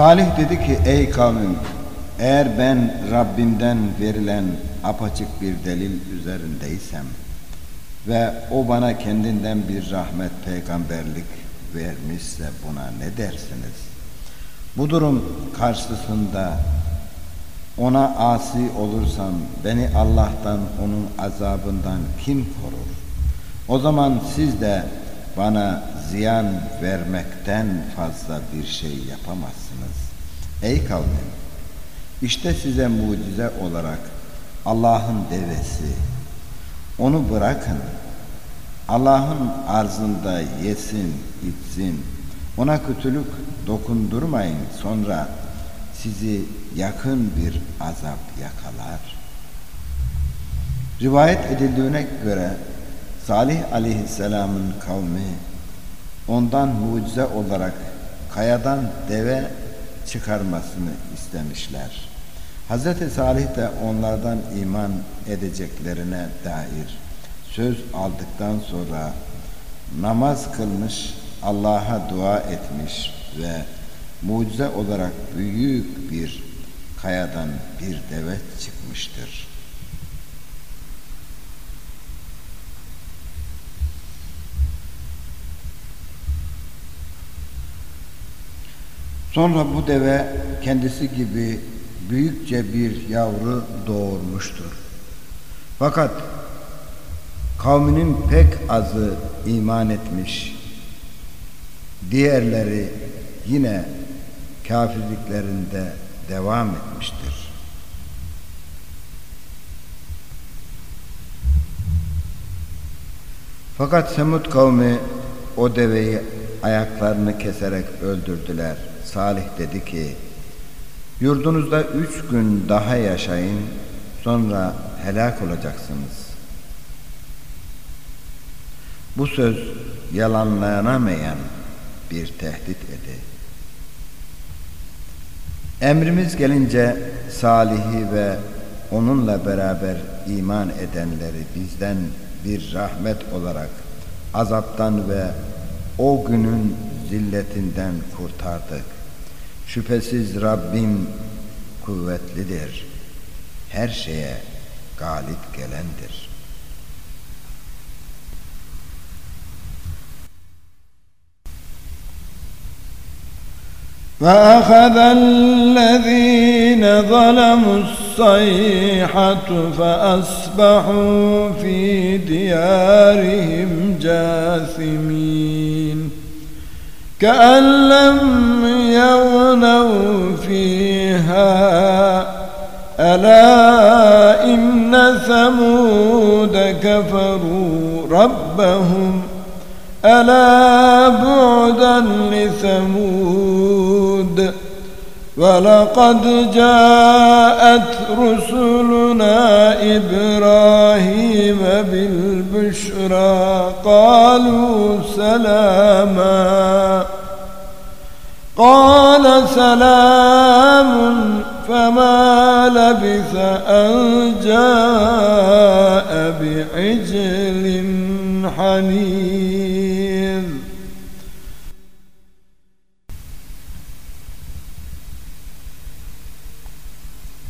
Salih dedi ki ey kavmim eğer ben Rabbimden verilen apaçık bir delil üzerindeysem ve o bana kendinden bir rahmet peygamberlik vermişse buna ne dersiniz? Bu durum karşısında ona asi olursam beni Allah'tan onun azabından kim korur? O zaman siz de bana ziyan vermekten fazla bir şey yapamazsınız. Ey kavmim işte size mucize olarak Allah'ın devesi. Onu bırakın. Allah'ın arzında yesin, içsin. Ona kötülük dokundurmayın. Sonra sizi yakın bir azap yakalar. Rivayet edildiğine göre Salih aleyhisselamın kavmi ondan mucize olarak kayadan deve çıkarmasını istemişler. Hz. Salih de onlardan iman edeceklerine dair söz aldıktan sonra namaz kılmış, Allah'a dua etmiş ve mucize olarak büyük bir kayadan bir deve çıkmıştır. Sonra bu deve kendisi gibi büyükçe bir yavru doğurmuştur. Fakat kavminin pek azı iman etmiş, diğerleri yine kafirliklerinde devam etmiştir. Fakat Semud kavmi o deveyi ayaklarını keserek öldürdüler. Salih dedi ki, yurdunuzda üç gün daha yaşayın, sonra helak olacaksınız. Bu söz yalanlanamayan bir tehdit idi. Emrimiz gelince Salih'i ve onunla beraber iman edenleri bizden bir rahmet olarak azaptan ve o günün zilletinden kurtardık. Şüphesiz Rabbim kuvvetlidir. Her şeye galip gelendir. فأخذ الذين ظلموا الصيحة فأصبحوا في ديارهم جاثمين كأن لم يغنوا فيها. ألا إن ثمود كفروا ربهم. ألا بعدا لثمود. ولقد جاءت رسلنا إبراهيم بالبشرى قالوا سلاما. قال سلام فما لبث أن جاء بعجل حنيذ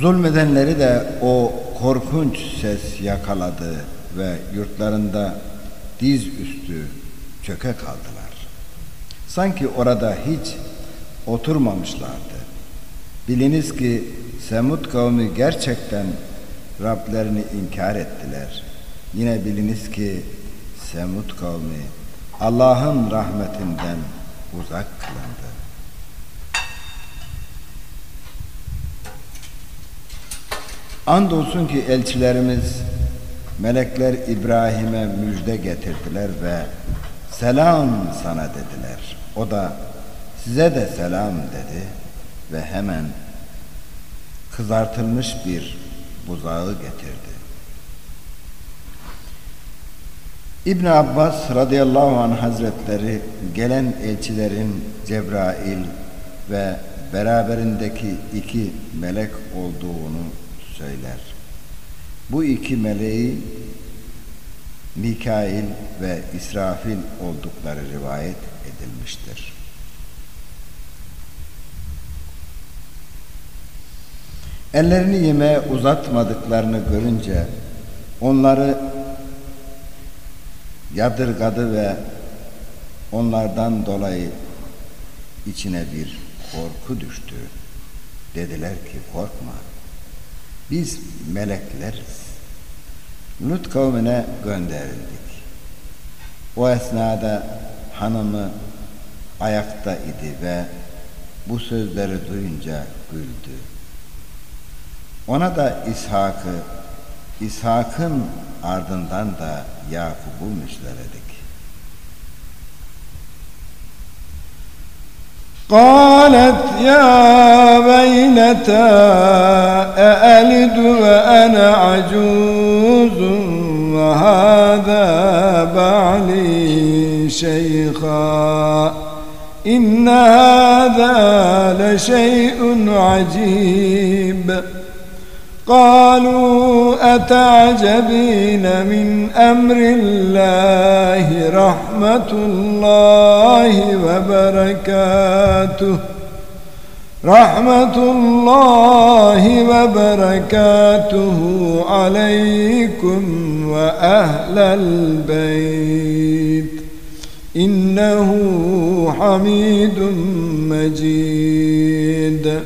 Zulmedenleri de o korkunç ses yakaladı ve yurtlarında diz üstü çöke kaldılar. Sanki orada hiç oturmamışlardı. Biliniz ki Semud kavmi gerçekten Rablerini inkar ettiler. Yine biliniz ki Semud kavmi Allah'ın rahmetinden uzak kılındı. Andolsun ki elçilerimiz melekler İbrahim'e müjde getirdiler ve selam sana dediler. O da size de selam dedi ve hemen kızartılmış bir buzağı getirdi. İbn Abbas radıyallahu anh hazretleri gelen elçilerin Cebrail ve beraberindeki iki melek olduğunu söyler. Bu iki meleği Mikail ve İsrafil oldukları rivayet edilmiştir. Ellerini yemeğe uzatmadıklarını görünce onları yadırgadı ve onlardan dolayı içine bir korku düştü. Dediler ki korkma. Biz melekleriz. Lut kavmine gönderildik. O esnada hanımı ayakta idi ve bu sözleri duyunca güldü. Ona da İshak'ı, İshak'ın ardından da Yakub'u müjdeledik. قالت يا ويلتى أألد وأنا عجوز وهذا بعلي شيخا إن هذا لشيء عجيب قالوا أتعجبين من أمر الله رحمة الله وبركاته؟ رحمة الله وبركاته عليكم وأهل البيت. إنه حميد مجيد.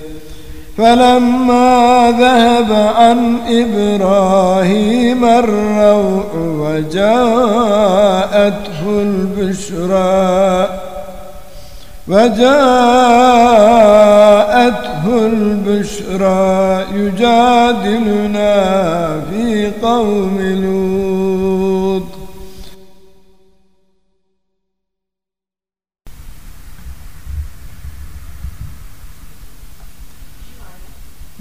فلما ذهب عن إبراهيم الروع وجاءته البشرى وجاءته البشرى يجادلنا في قوم لوط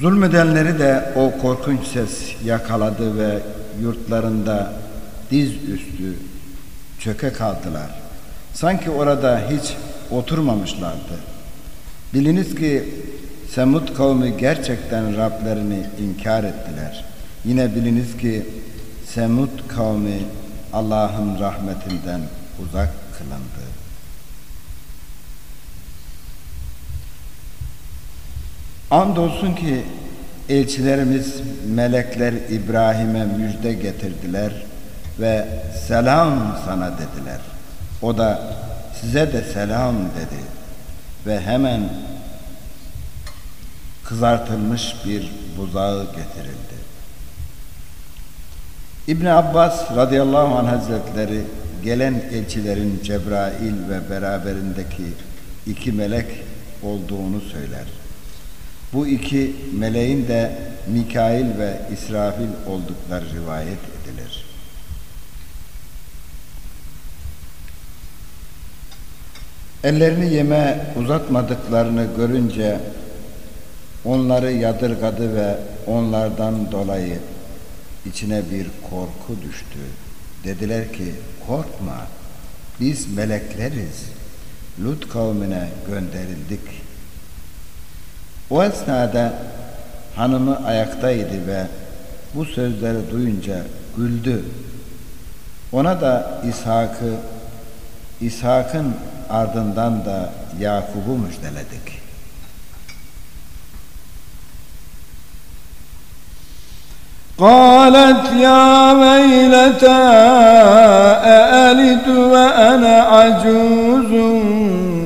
Zulmedenleri de o korkunç ses yakaladı ve yurtlarında diz üstü çöke kaldılar. Sanki orada hiç oturmamışlardı. Biliniz ki Semud kavmi gerçekten Rablerini inkar ettiler. Yine biliniz ki Semud kavmi Allah'ın rahmetinden uzak kılındı. Andolsun ki elçilerimiz melekler İbrahim'e müjde getirdiler ve selam sana dediler. O da size de selam dedi ve hemen kızartılmış bir buzağı getirildi. İbn Abbas radıyallahu anh hazretleri gelen elçilerin Cebrail ve beraberindeki iki melek olduğunu söyler. Bu iki meleğin de Mikail ve İsrafil oldukları rivayet edilir. Ellerini yeme uzatmadıklarını görünce onları yadırgadı ve onlardan dolayı içine bir korku düştü. Dediler ki korkma biz melekleriz. Lut kavmine gönderildik. O esnada hanımı ayaktaydı ve bu sözleri duyunca güldü. Ona da İshak'ı, İshak'ın ardından da Yakub'u müjdeledik. قالت يا ويلتى أألد وأنا عجوز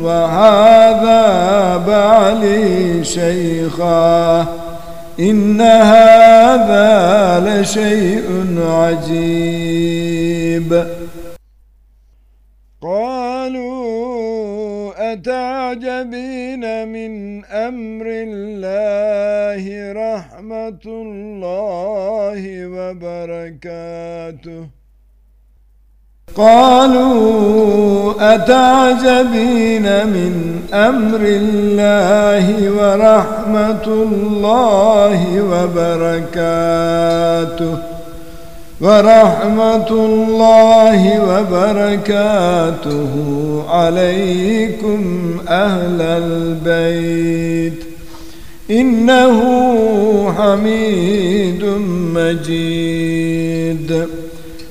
وهذا بعلي شيخا إن هذا لشيء عجيب. قالوا أتى تعجبين من أمر الله رحمة الله وبركاته؟ قالوا أتعجبين من أمر الله ورحمة الله وبركاته؟ ورحمة الله وبركاته. عليكم أهل البيت. إنه حميد مجيد.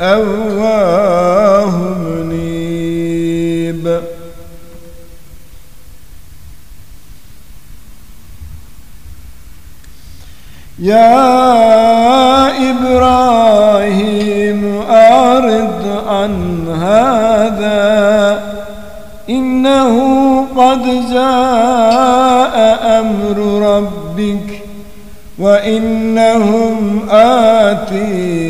أواه منيب. يا إبراهيم أعرض عن هذا إنه قد جاء أمر ربك وإنهم آتيهم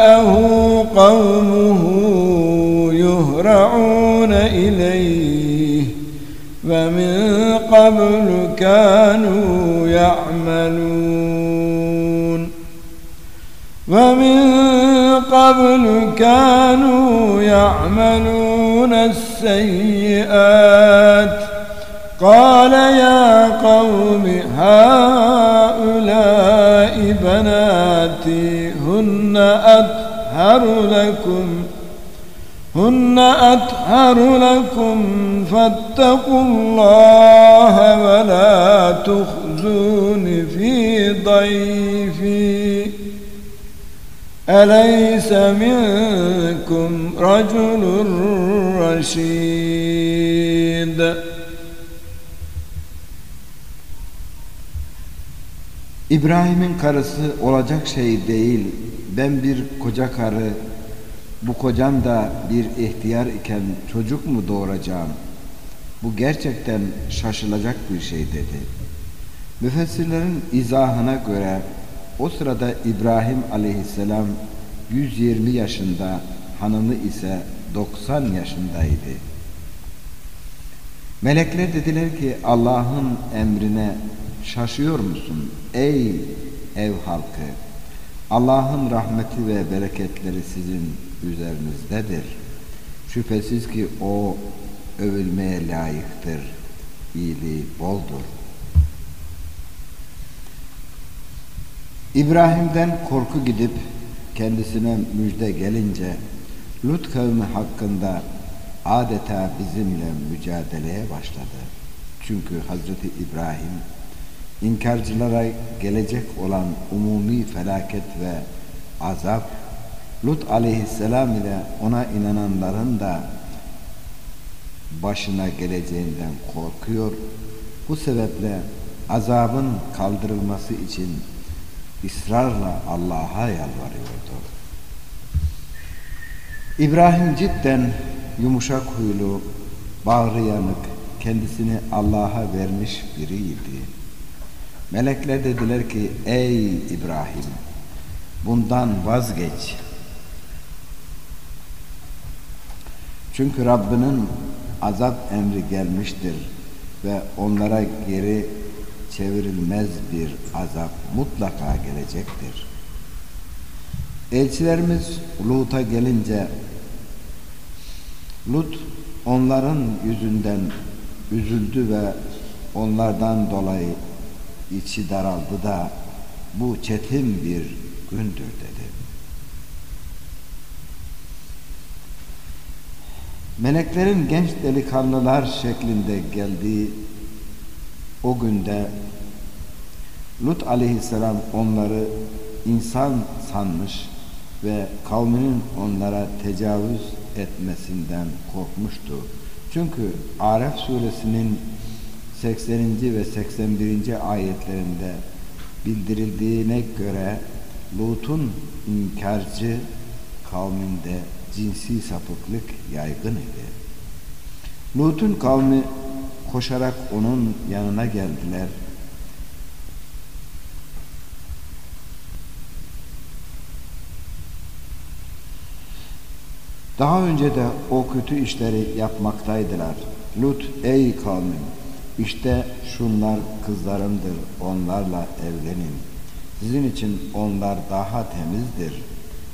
وجاءه قومه يهرعون إليه ومن قبل كانوا يعملون ومن قبل كانوا يعملون السيئات قال يا قوم هؤلاء بناتي هن أطهر لكم هن أطهر لكم فاتقوا الله ولا تخزون في ضيفي أليس منكم رجل رشيد İbrahim'in karısı olacak şey değil. ben bir koca karı, bu kocam da bir ihtiyar iken çocuk mu doğuracağım? Bu gerçekten şaşılacak bir şey dedi. Müfessirlerin izahına göre o sırada İbrahim aleyhisselam 120 yaşında, hanımı ise 90 yaşındaydı. Melekler dediler ki Allah'ın emrine şaşıyor musun ey ev halkı? Allah'ın rahmeti ve bereketleri sizin üzerinizdedir. Şüphesiz ki o övülmeye layıktır, iyiliği boldur. İbrahim'den korku gidip kendisine müjde gelince Lut kavmi hakkında adeta bizimle mücadeleye başladı. Çünkü Hazreti İbrahim inkarcılara gelecek olan umumi felaket ve azap Lut aleyhisselam ile ona inananların da başına geleceğinden korkuyor. Bu sebeple azabın kaldırılması için ısrarla Allah'a yalvarıyordu. İbrahim cidden yumuşak huylu, bağrı yanık, kendisini Allah'a vermiş biriydi. Melekler dediler ki ey İbrahim bundan vazgeç. Çünkü Rabbinin azap emri gelmiştir ve onlara geri çevrilmez bir azap mutlaka gelecektir. Elçilerimiz Lut'a gelince Lut onların yüzünden üzüldü ve onlardan dolayı içi daraldı da bu çetin bir gündür dedi. Meleklerin genç delikanlılar şeklinde geldiği o günde Lut aleyhisselam onları insan sanmış ve kavminin onlara tecavüz etmesinden korkmuştu. Çünkü Araf suresinin 80. ve 81. ayetlerinde bildirildiğine göre Lut'un inkarcı kavminde cinsi sapıklık yaygın idi. Lut'un kavmi koşarak onun yanına geldiler. Daha önce de o kötü işleri yapmaktaydılar. Lut ey kavmim işte şunlar kızlarımdır onlarla evlenin. Sizin için onlar daha temizdir.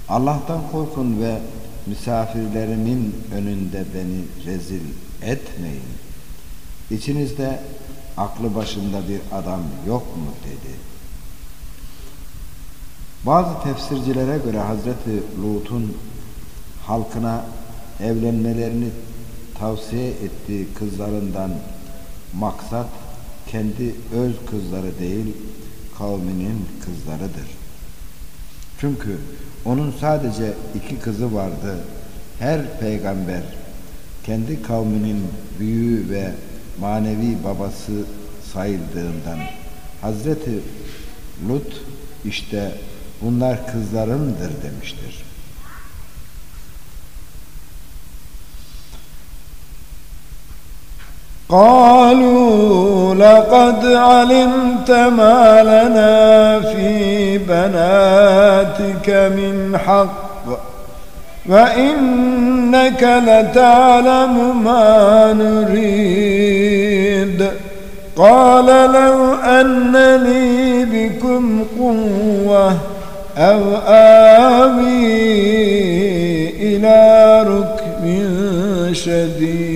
Allah'tan korkun ve misafirlerimin önünde beni rezil etmeyin. İçinizde aklı başında bir adam yok mu dedi. Bazı tefsircilere göre Hazreti Lut'un halkına evlenmelerini tavsiye ettiği kızlarından maksat kendi öz kızları değil kavminin kızlarıdır. Çünkü onun sadece iki kızı vardı. Her peygamber kendi kavminin büyüğü ve manevi babası sayıldığından Hazreti Lut işte bunlar kızlarımdır demiştir. قالوا لقد علمت ما لنا في بناتك من حق وإنك لتعلم ما نريد. قال لو أن لي بكم قوة أو آوي إلى ركن شديد.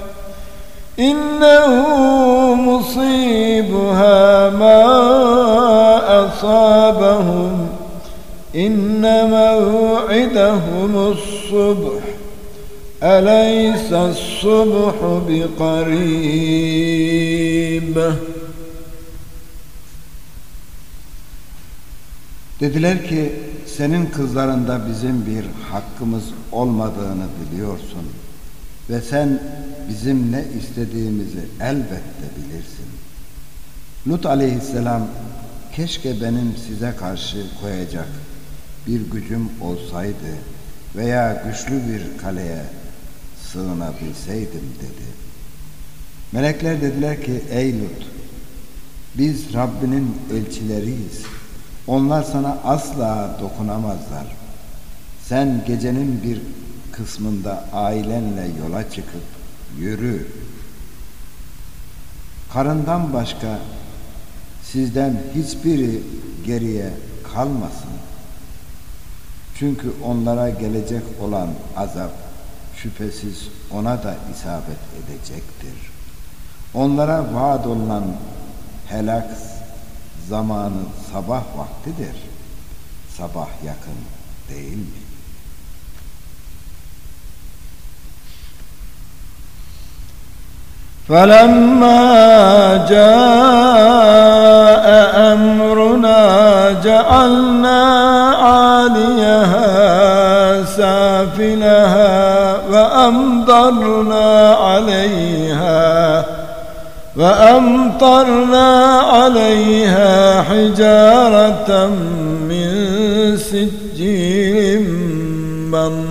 إنه مصيبها ما أصابهم إن موعدهم الصبح أليس الصبح بقريب Dediler ki senin kızlarında bizim bir hakkımız olmadığını biliyorsun ve sen bizim ne istediğimizi elbette bilirsin. Lut aleyhisselam keşke benim size karşı koyacak bir gücüm olsaydı veya güçlü bir kaleye sığınabilseydim dedi. Melekler dediler ki ey Lut biz Rabbinin elçileriyiz. Onlar sana asla dokunamazlar. Sen gecenin bir kısmında ailenle yola çıkıp yürü. Karından başka sizden hiçbiri geriye kalmasın. Çünkü onlara gelecek olan azap şüphesiz ona da isabet edecektir. Onlara vaat olunan helak zamanı sabah vaktidir. Sabah yakın değil mi? فلما جاء أمرنا جعلنا عاليها سافلها وأمطرنا عليها وأمطرنا عليها حجارة من سجيل منضود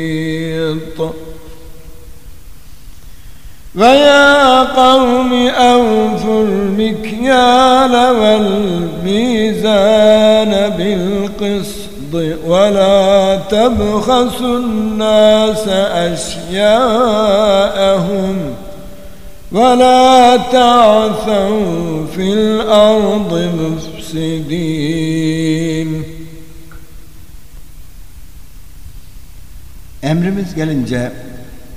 ويا قوم أوفوا المكيال والميزان بالقسط ولا تبخسوا الناس أشياءهم ولا تعثوا في الأرض مفسدين Emrimiz gelince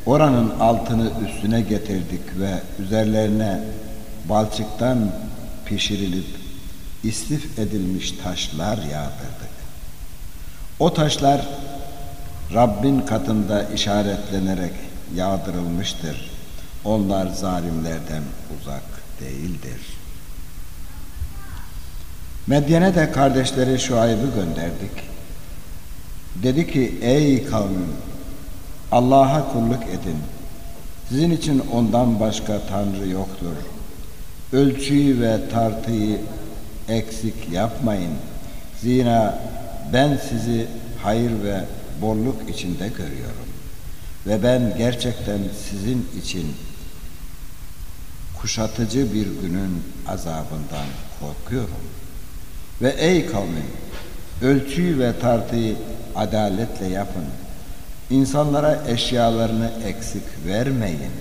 oranın altını üstüne getirdik ve üzerlerine balçıktan pişirilip istif edilmiş taşlar yağdırdık. O taşlar Rabbin katında işaretlenerek yağdırılmıştır. Onlar zalimlerden uzak değildir. Medyen'e de kardeşleri Şuayb'ı gönderdik. Dedi ki ey kavmim Allah'a kulluk edin. Sizin için ondan başka Tanrı yoktur. Ölçüyü ve tartıyı eksik yapmayın. Zira ben sizi hayır ve bolluk içinde görüyorum. Ve ben gerçekten sizin için kuşatıcı bir günün azabından korkuyorum. Ve ey kavmim, ölçüyü ve tartıyı adaletle yapın. İnsanlara eşyalarını eksik vermeyin.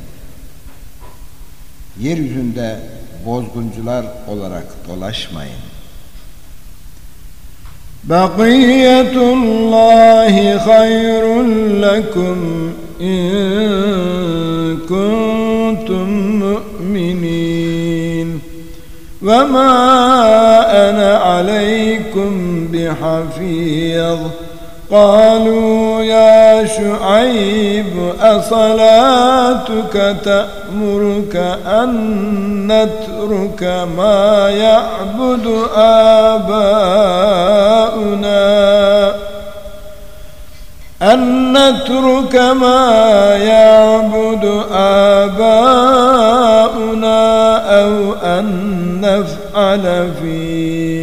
Yeryüzünde bozguncular olarak dolaşmayın. Bakiyetullahi hayrun lekum in kuntum mu'minin ve ma ana aleykum bihafiyah قالوا يا شعيب أصلاتك تأمرك أن نترك ما يعبد آباؤنا؟ أن نترك ما يعبد آباؤنا أو أن نفعل في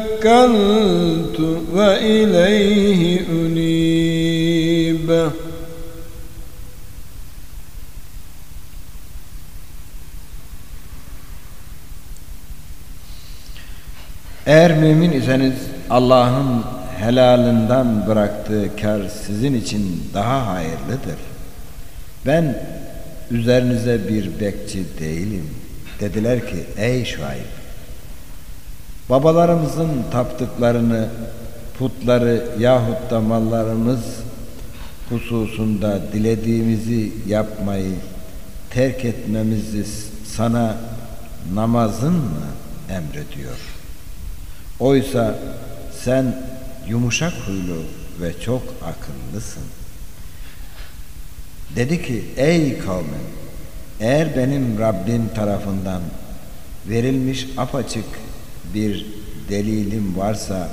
توكلت وإليه أنيب Eğer mümin iseniz Allah'ın helalinden bıraktığı kar sizin için daha hayırlıdır. Ben üzerinize bir bekçi değilim. Dediler ki ey Şuayb babalarımızın taptıklarını putları yahut da mallarımız hususunda dilediğimizi yapmayı terk etmemizi sana namazın mı emrediyor? Oysa sen yumuşak huylu ve çok akıllısın. Dedi ki ey kavmim eğer benim Rabbim tarafından verilmiş apaçık bir delilim varsa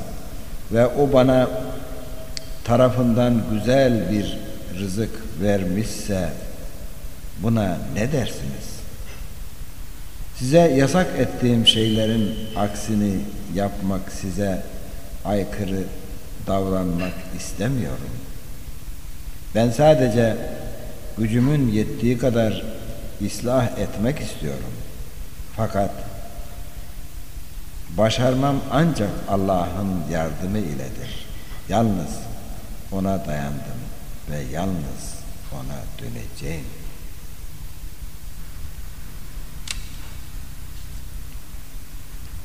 ve o bana tarafından güzel bir rızık vermişse buna ne dersiniz? Size yasak ettiğim şeylerin aksini yapmak size aykırı davranmak istemiyorum. Ben sadece gücümün yettiği kadar ıslah etmek istiyorum. Fakat başarmam ancak Allah'ın yardımı iledir. Yalnız ona dayandım ve yalnız ona döneceğim.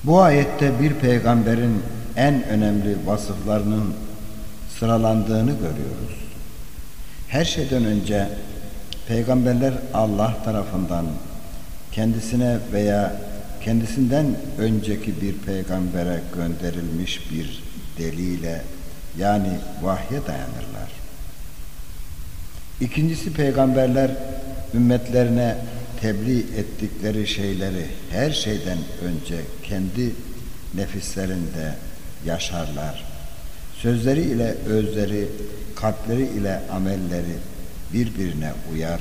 Bu ayette bir peygamberin en önemli vasıflarının sıralandığını görüyoruz. Her şeyden önce peygamberler Allah tarafından kendisine veya kendisinden önceki bir peygambere gönderilmiş bir deliyle yani vahye dayanırlar. İkincisi peygamberler ümmetlerine tebliğ ettikleri şeyleri her şeyden önce kendi nefislerinde yaşarlar. Sözleri ile özleri, kalpleri ile amelleri birbirine uyar.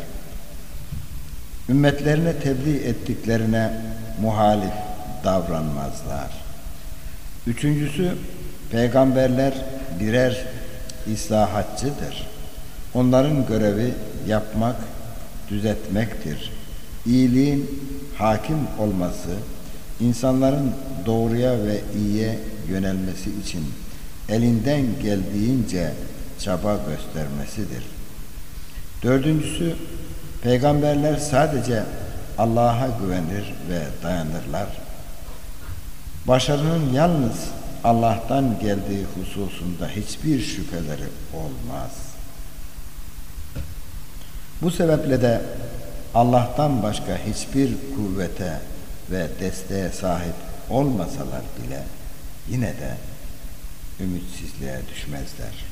Ümmetlerine tebliğ ettiklerine muhalif davranmazlar. Üçüncüsü, peygamberler birer islahatçıdır. Onların görevi yapmak, düzeltmektir. İyiliğin hakim olması, insanların doğruya ve iyiye yönelmesi için elinden geldiğince çaba göstermesidir. Dördüncüsü, peygamberler sadece Allah'a güvenir ve dayanırlar. Başarının yalnız Allah'tan geldiği hususunda hiçbir şüpheleri olmaz. Bu sebeple de Allah'tan başka hiçbir kuvvete ve desteğe sahip olmasalar bile yine de ümitsizliğe düşmezler.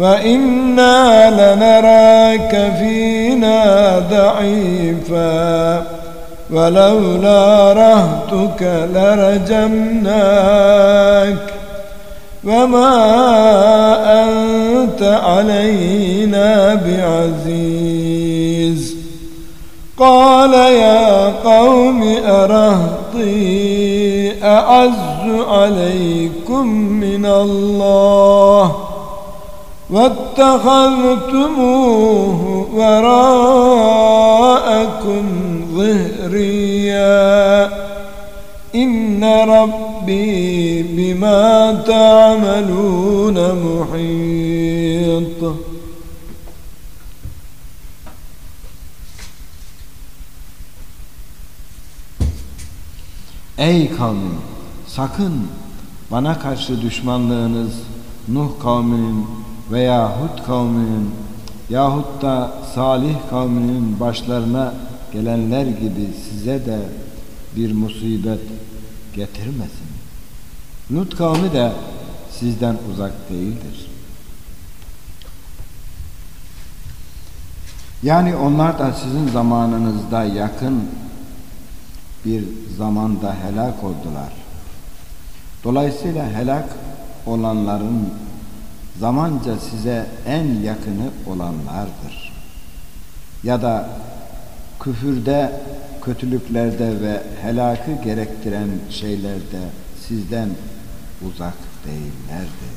وإنا لنراك فينا ضعيفا ولولا رهتك لرجمناك وما أنت علينا بعزيز قال يا قوم أرهطي أعز عليكم من الله واتخذتموه وراءكم ظهريا إن ربي بما تعملون محيط Ey kavmim sakın bana karşı düşmanlığınız Nuh kavminin veya Hud kavminin yahut da Salih kavminin başlarına gelenler gibi size de bir musibet getirmesin. Lut kavmi de sizden uzak değildir. Yani onlar da sizin zamanınızda yakın bir zamanda helak oldular. Dolayısıyla helak olanların zamanca size en yakını olanlardır. Ya da küfürde, kötülüklerde ve helakı gerektiren şeylerde sizden uzak değillerdi.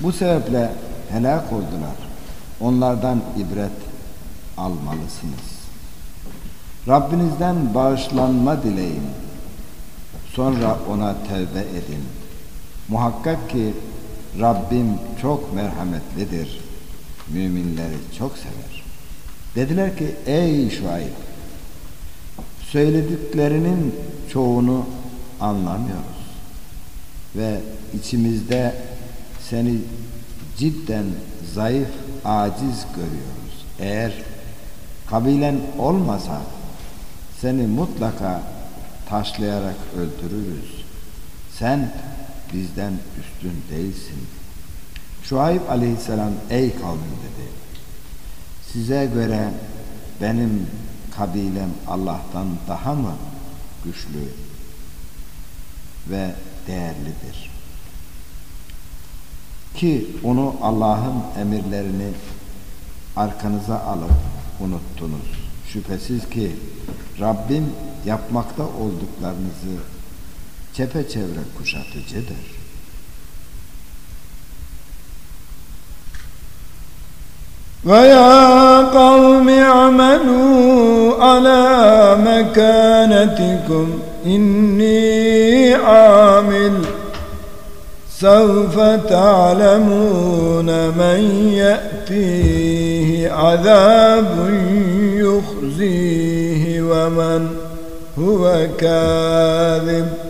Bu sebeple helak oldular. Onlardan ibret almalısınız. Rabbinizden bağışlanma dileyin. Sonra ona tevbe edin. Muhakkak ki Rabbim çok merhametlidir. Müminleri çok sever. Dediler ki ey Şuayb söylediklerinin çoğunu anlamıyoruz. Ve içimizde seni cidden zayıf, aciz görüyoruz. Eğer kabilen olmasa seni mutlaka taşlayarak öldürürüz. Sen bizden üstün değilsin. Şuayb aleyhisselam ey kavmim dedi. Size göre benim kabilem Allah'tan daha mı güçlü ve değerlidir? Ki onu Allah'ın emirlerini arkanıza alıp unuttunuz. Şüphesiz ki Rabbim yapmakta olduklarınızı çepeçevre kuşatıcıdır. ويا قوم اعملوا على مكانتكم إني عامل سوف تعلمون من يأتيه عذاب يخزيه ومن هو كاذب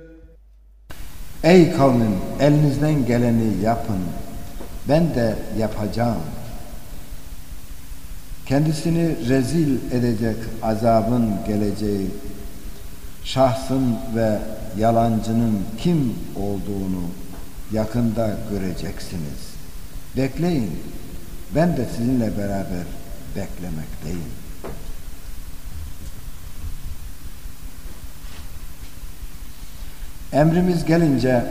Ey kavmim elinizden geleni yapın. Ben de yapacağım. Kendisini rezil edecek azabın geleceği şahsın ve yalancının kim olduğunu yakında göreceksiniz. Bekleyin. Ben de sizinle beraber beklemekteyim. Emrimiz gelince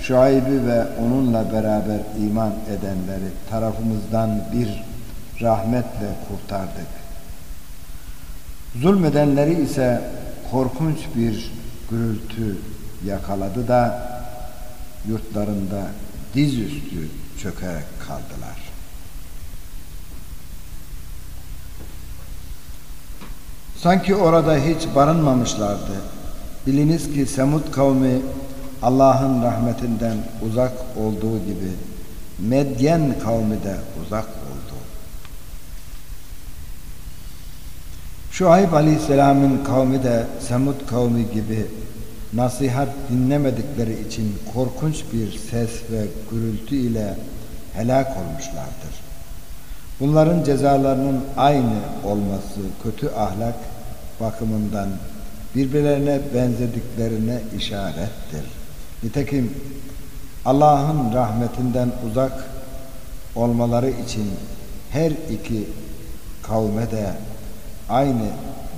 Şuayb'i ve onunla beraber iman edenleri tarafımızdan bir rahmetle kurtardık. Zulmedenleri ise korkunç bir gürültü yakaladı da yurtlarında dizüstü çökerek kaldılar. Sanki orada hiç barınmamışlardı Biliniz ki Semud kavmi Allah'ın rahmetinden uzak olduğu gibi Medyen kavmi de uzak oldu. Şuayb Aleyhisselam'ın kavmi de Semud kavmi gibi nasihat dinlemedikleri için korkunç bir ses ve gürültü ile helak olmuşlardır. Bunların cezalarının aynı olması kötü ahlak bakımından birbirlerine benzediklerine işarettir. Nitekim Allah'ın rahmetinden uzak olmaları için her iki kavme de aynı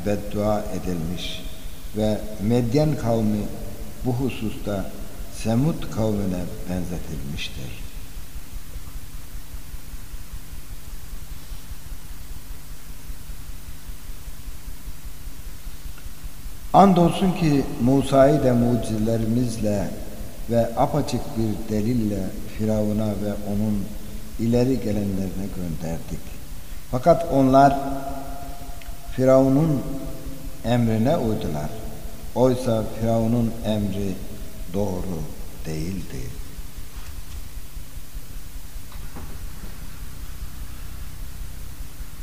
beddua edilmiş ve Medyen kavmi bu hususta Semud kavmine benzetilmiştir. Andolsun ki Musa'yı da mucizelerimizle ve apaçık bir delille Firavun'a ve onun ileri gelenlerine gönderdik. Fakat onlar Firavun'un emrine uydular. Oysa Firavun'un emri doğru değildi.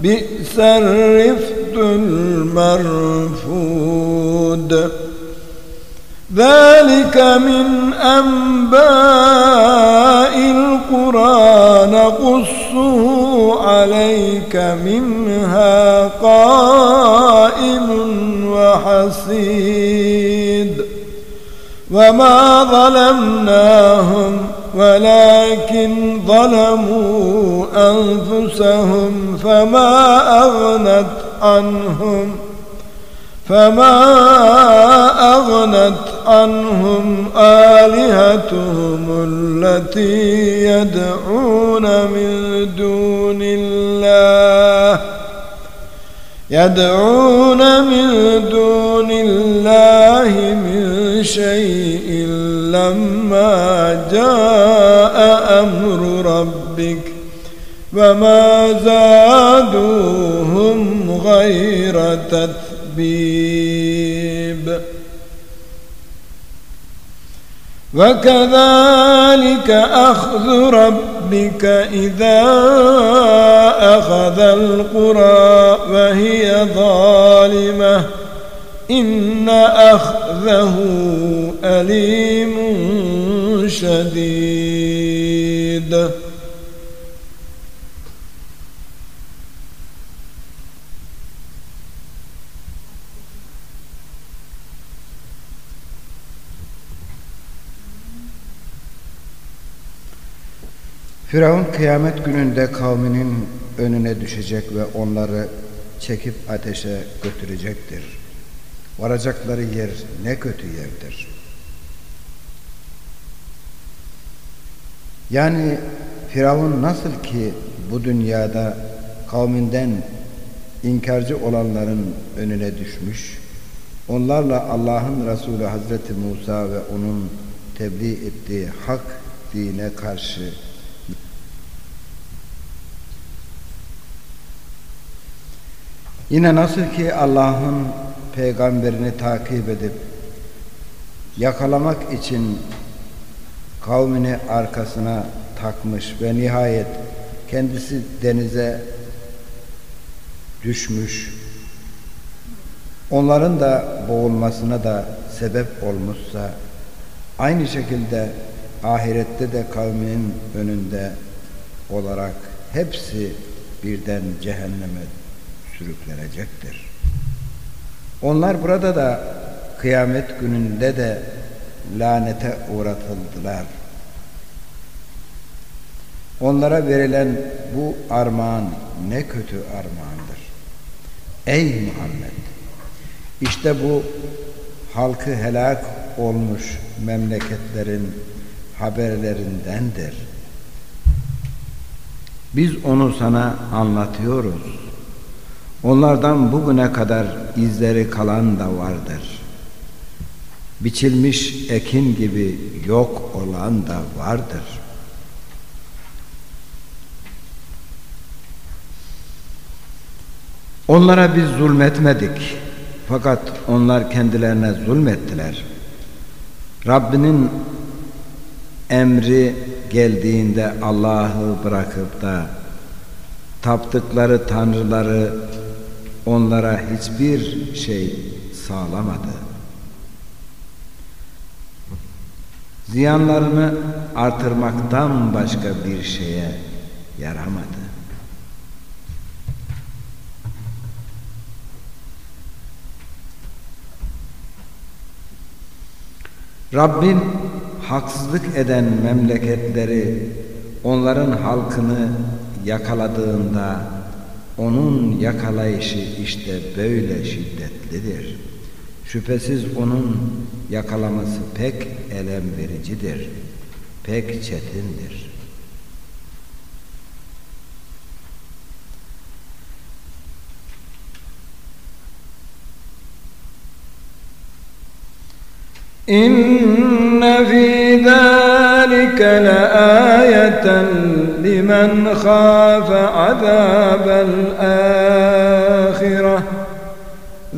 بئس الرفد المرفود. ذلك من أنباء القرى نقصه عليك منها قائم وحسيد. وما ظلمناهم ولكن ظلموا أنفسهم فما أغنت عنهم فما أغنت عنهم آلهتهم التي يدعون من دون الله يدعون من دون الله من شيء لما جاء أمر ربك وما زادوهم غير تتبيب. وكذلك أخذ ربك إذا أخذ القرى وهي ظالمة. إن أخذه أليم شديد Firavun kıyamet gününde kavminin önüne düşecek ve onları çekip ateşe götürecektir. Varacakları yer ne kötü yerdir. Yani Firavun nasıl ki bu dünyada kavminden inkarcı olanların önüne düşmüş, onlarla Allah'ın Resulü Hazreti Musa ve onun tebliğ ettiği hak dine karşı Yine nasıl ki Allah'ın peygamberini takip edip yakalamak için kavmini arkasına takmış ve nihayet kendisi denize düşmüş. Onların da boğulmasına da sebep olmuşsa aynı şekilde ahirette de kavminin önünde olarak hepsi birden cehenneme sürüklenecektir. Onlar burada da kıyamet gününde de lanete uğratıldılar. Onlara verilen bu armağan ne kötü armağandır. Ey Muhammed! İşte bu halkı helak olmuş memleketlerin haberlerindendir. Biz onu sana anlatıyoruz. Onlardan bugüne kadar izleri kalan da vardır. Biçilmiş ekin gibi yok olan da vardır. Onlara biz zulmetmedik. Fakat onlar kendilerine zulmettiler. Rabbinin emri geldiğinde Allah'ı bırakıp da taptıkları tanrıları onlara hiçbir şey sağlamadı. Ziyanlarını artırmaktan başka bir şeye yaramadı. Rabbin haksızlık eden memleketleri onların halkını yakaladığında onun yakalayışı işte böyle şiddetlidir. Şüphesiz onun yakalaması pek elem vericidir, pek çetindir. İnne fî zâlike leâyeten limen khâfe azâbel âhireh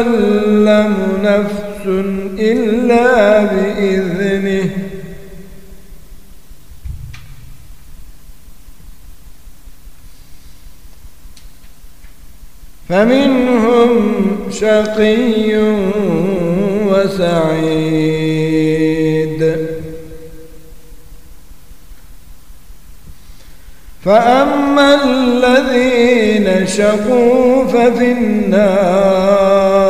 تكلم نفس إلا بإذنه. فمنهم شقي وسعيد. فأما الذين شقوا ففي النار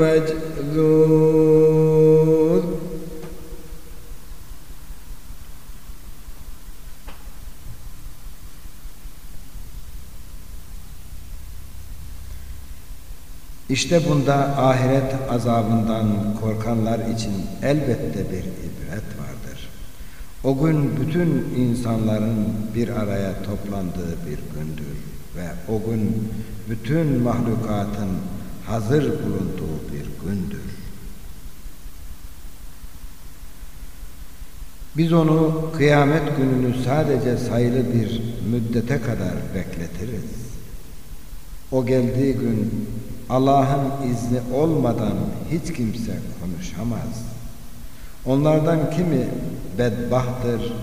İşte bunda ahiret azabından korkanlar için elbette bir ibret vardır. O gün bütün insanların bir araya toplandığı bir gündür ve o gün bütün mahlukatın hazır bulunduğu bir gündür. Biz onu kıyamet gününü sadece sayılı bir müddete kadar bekletiriz. O geldiği gün Allah'ın izni olmadan hiç kimse konuşamaz. Onlardan kimi bedbahtır,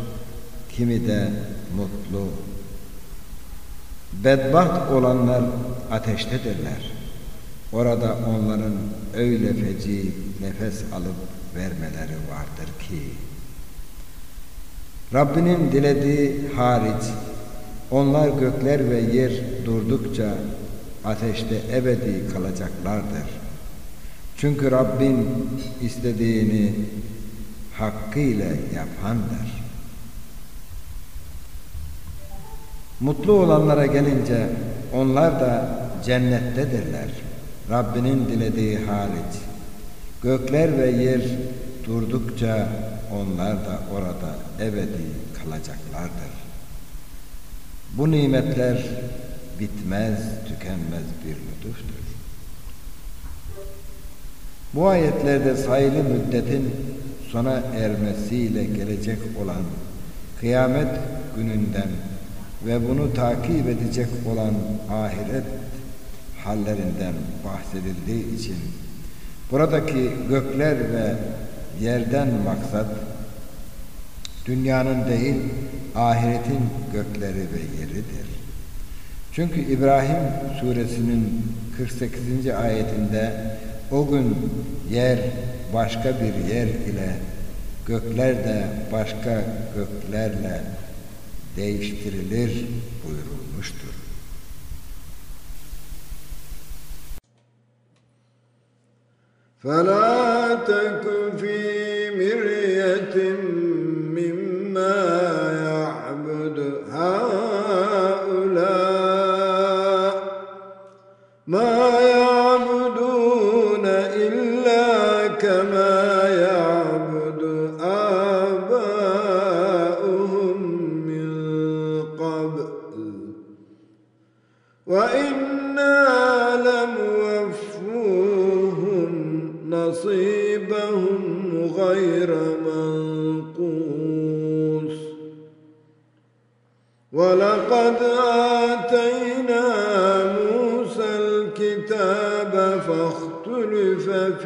kimi de mutlu. Bedbaht olanlar ateştedirler. Orada onların öyle feci nefes alıp vermeleri vardır ki Rabbinin dilediği hariç onlar gökler ve yer durdukça ateşte ebedi kalacaklardır. Çünkü Rabbin istediğini hakkıyla yapandır. Mutlu olanlara gelince onlar da cennettedirler. Rabbinin dilediği hariç. Gökler ve yer durdukça onlar da orada ebedi kalacaklardır. Bu nimetler bitmez, tükenmez bir lütuftur. Bu ayetlerde sayılı müddetin sona ermesiyle gelecek olan kıyamet gününden ve bunu takip edecek olan ahiret hallerinden bahsedildiği için buradaki gökler ve yerden maksat dünyanın değil ahiretin gökleri ve yeridir. Çünkü İbrahim suresinin 48. ayetinde o gün yer başka bir yer ile gökler de başka göklerle değiştirilir buyurulmuştur. فلا تك في مرية مما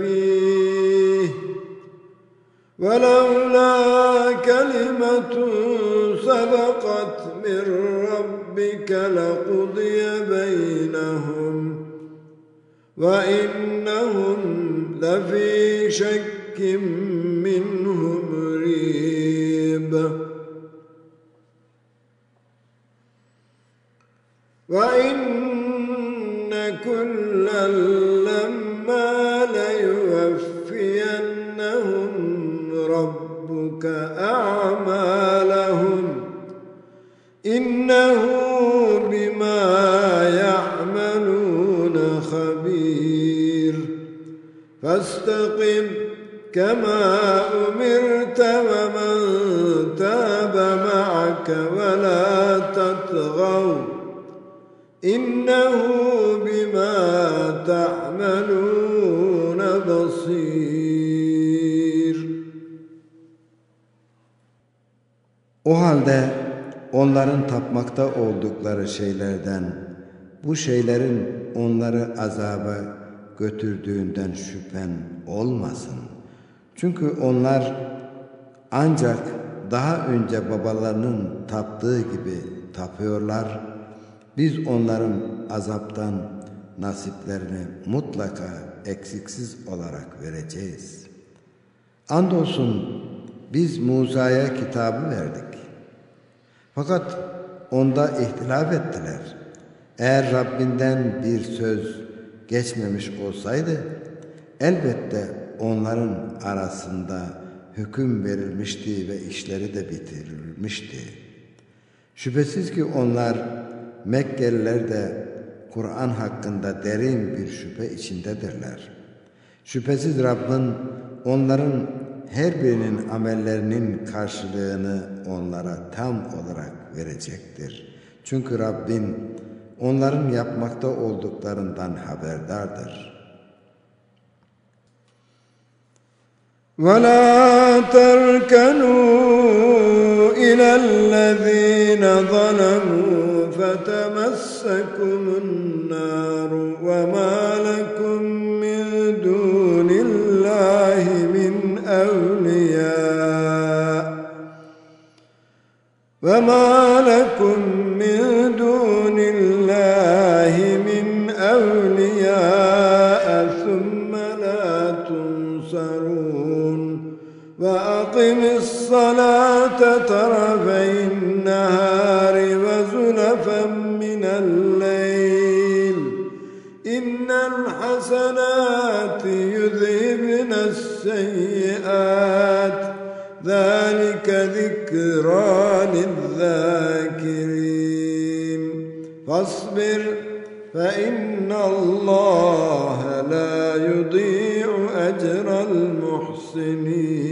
فيه. ولولا كلمة سبقت من ربك لقضي بينهم وإنهم لفي شك منه مريب فاستقم كما أمرت ومن تاب معك ولا تطغوا إنه بما تعملون بصير O halde onların tapmakta oldukları şeylerden bu şeylerin onları azaba götürdüğünden şüphen olmasın. Çünkü onlar ancak daha önce babalarının taptığı gibi tapıyorlar. Biz onların azaptan nasiplerini mutlaka eksiksiz olarak vereceğiz. Andolsun biz Musa'ya kitabı verdik. Fakat onda ihtilaf ettiler. Eğer Rabbinden bir söz geçmemiş olsaydı elbette onların arasında hüküm verilmişti ve işleri de bitirilmişti. Şüphesiz ki onlar Mekkeliler de Kur'an hakkında derin bir şüphe içindedirler. Şüphesiz Rabbin onların her birinin amellerinin karşılığını onlara tam olarak verecektir. Çünkü Rabbin onların yapmakta olduklarından haberdardır. ولا تركنوا إلى الذين ظلموا فتمسكم النار وما لكم من دون الله من أولياء وما لكم من دون وأقم الصلاة طرفي النهار وزلفا من الليل. إن الحسنات يذهبن السيئات. ذلك ذكرى للذاكرين. فاصبر فإن الله لا يضيع أجر المحسنين.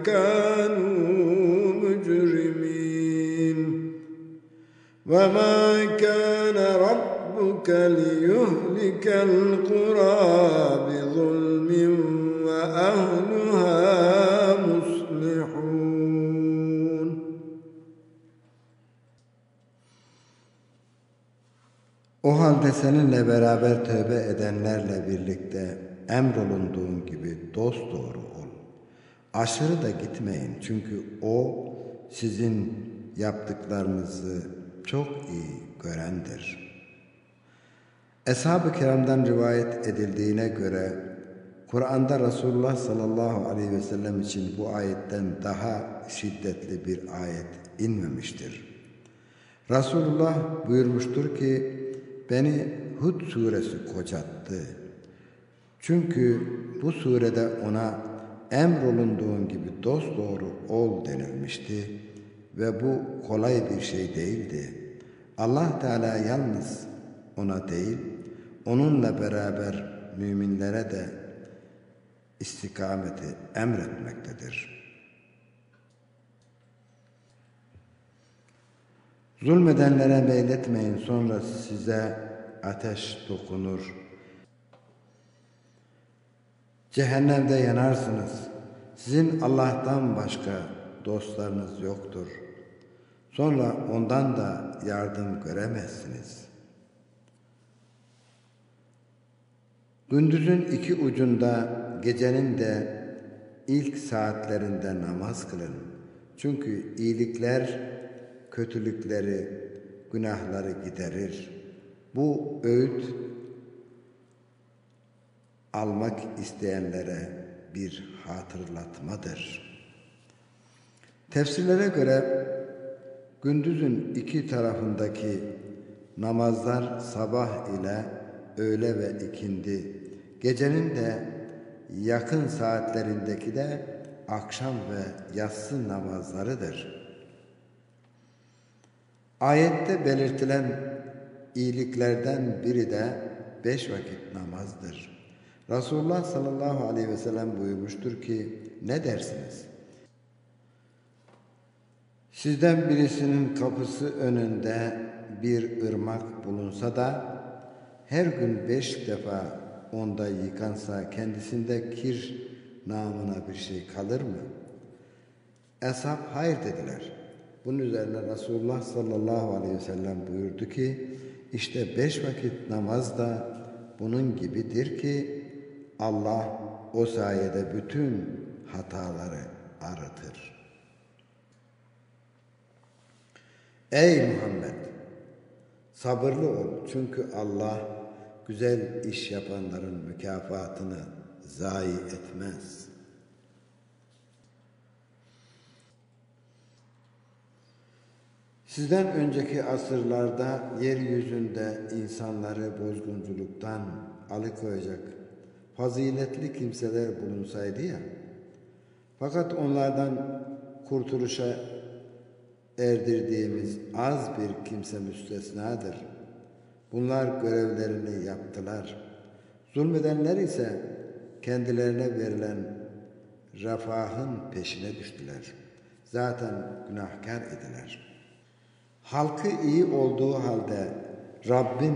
فيه وكانوا مجرمين وما كان ربك ليهلك القرى بظلم وأهلها مصلحون O halde seninle beraber tövbe edenlerle birlikte emrolunduğun gibi dost doğru ol. Aşırı da gitmeyin çünkü o sizin yaptıklarınızı çok iyi görendir. Eshab-ı kiramdan rivayet edildiğine göre Kur'an'da Resulullah sallallahu aleyhi ve sellem için bu ayetten daha şiddetli bir ayet inmemiştir. Resulullah buyurmuştur ki beni Hud suresi kocattı. Çünkü bu surede ona emrolunduğun gibi dost doğru ol denilmişti ve bu kolay bir şey değildi. Allah Teala yalnız ona değil, onunla beraber müminlere de istikameti emretmektedir. Zulmedenlere meyletmeyin sonra size ateş dokunur. Cehennemde yanarsınız. Sizin Allah'tan başka dostlarınız yoktur. Sonra ondan da yardım göremezsiniz. Gündüzün iki ucunda gecenin de ilk saatlerinde namaz kılın. Çünkü iyilikler kötülükleri, günahları giderir. Bu öğüt almak isteyenlere bir hatırlatmadır. Tefsirlere göre gündüzün iki tarafındaki namazlar sabah ile öğle ve ikindi, gecenin de yakın saatlerindeki de akşam ve yatsı namazlarıdır. Ayette belirtilen iyiliklerden biri de beş vakit namazdır. Resulullah sallallahu aleyhi ve sellem buyurmuştur ki ne dersiniz? Sizden birisinin kapısı önünde bir ırmak bulunsa da her gün beş defa onda yıkansa kendisinde kir namına bir şey kalır mı? Eshab hayır dediler. Bunun üzerine Resulullah sallallahu aleyhi ve sellem buyurdu ki işte beş vakit namaz da bunun gibidir ki Allah o sayede bütün hataları aratır. Ey Muhammed! Sabırlı ol çünkü Allah güzel iş yapanların mükafatını zayi etmez.'' Sizden önceki asırlarda yeryüzünde insanları bozgunculuktan alıkoyacak faziletli kimseler bulunsaydı ya, fakat onlardan kurtuluşa erdirdiğimiz az bir kimse müstesnadır. Bunlar görevlerini yaptılar. Zulmedenler ise kendilerine verilen refahın peşine düştüler. Zaten günahkar idiler.'' Halkı iyi olduğu halde Rabbin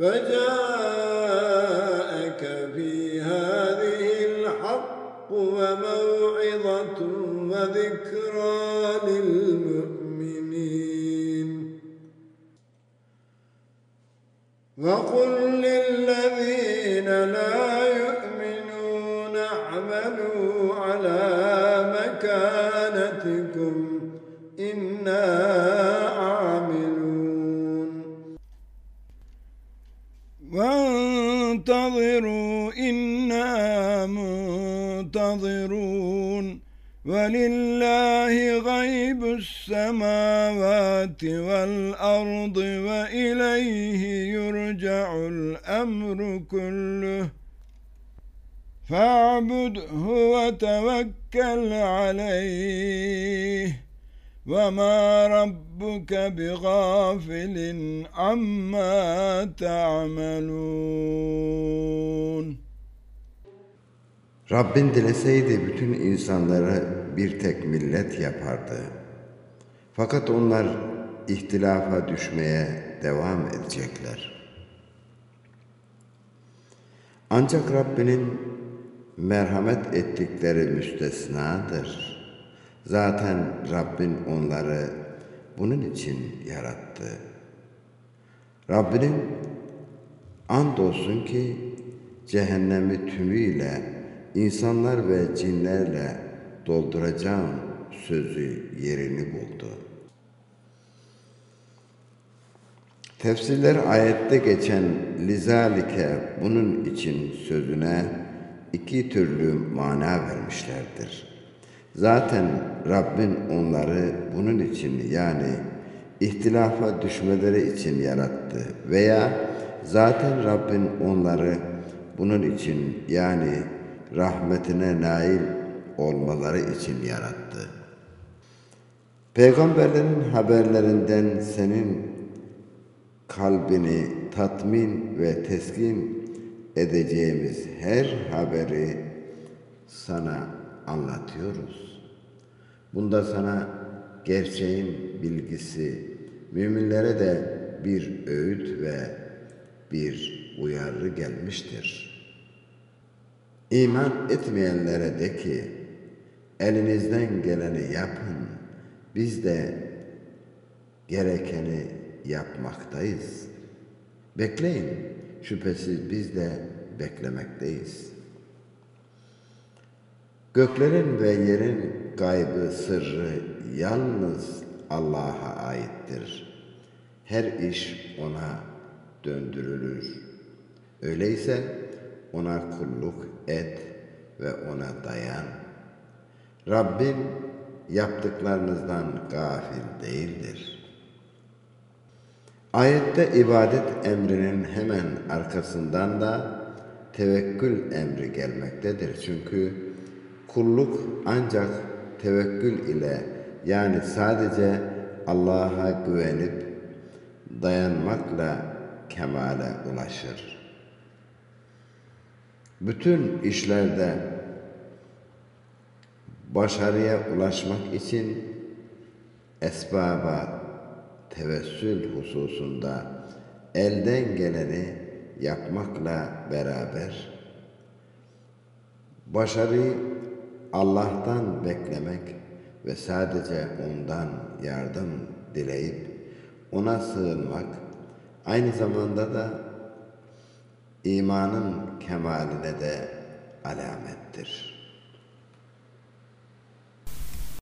وجاءك في هذه الحق وموعظة السماوات والأرض وإليه يرجع الأمر كله فاعبده وتوكل عليه وما ربك بغافل عما تعملون Rabbin dileseydi bütün insanları bir tek millet yapardı. Fakat onlar ihtilafa düşmeye devam edecekler. Ancak Rabbinin merhamet ettikleri müstesnadır. Zaten Rabbin onları bunun için yarattı. Rabbinin andolsun ki cehennemi tümüyle insanlar ve cinlerle dolduracağım sözü yerini buldu. Tefsirler ayette geçen lizalike bunun için sözüne iki türlü mana vermişlerdir. Zaten Rabbin onları bunun için yani ihtilafa düşmeleri için yarattı veya zaten Rabbin onları bunun için yani rahmetine nail olmaları için yarattı. Peygamberlerin haberlerinden senin kalbini tatmin ve teskin edeceğimiz her haberi sana anlatıyoruz. Bunda sana gerçeğin bilgisi, müminlere de bir öğüt ve bir uyarı gelmiştir. İman etmeyenlere de ki, elinizden geleni yapın, biz de gerekeni yapmaktayız. Bekleyin, şüphesiz biz de beklemekteyiz. Göklerin ve yerin gaybı sırrı yalnız Allah'a aittir. Her iş ona döndürülür. Öyleyse ona kulluk et ve ona dayan. Rabbin yaptıklarınızdan gafil değildir. Ayette ibadet emrinin hemen arkasından da tevekkül emri gelmektedir. Çünkü kulluk ancak tevekkül ile yani sadece Allah'a güvenip dayanmakla kemale ulaşır. Bütün işlerde başarıya ulaşmak için esbaba tevessül hususunda elden geleni yapmakla beraber başarıyı Allah'tan beklemek ve sadece ondan yardım dileyip ona sığınmak aynı zamanda da imanın kemaline de alamettir.''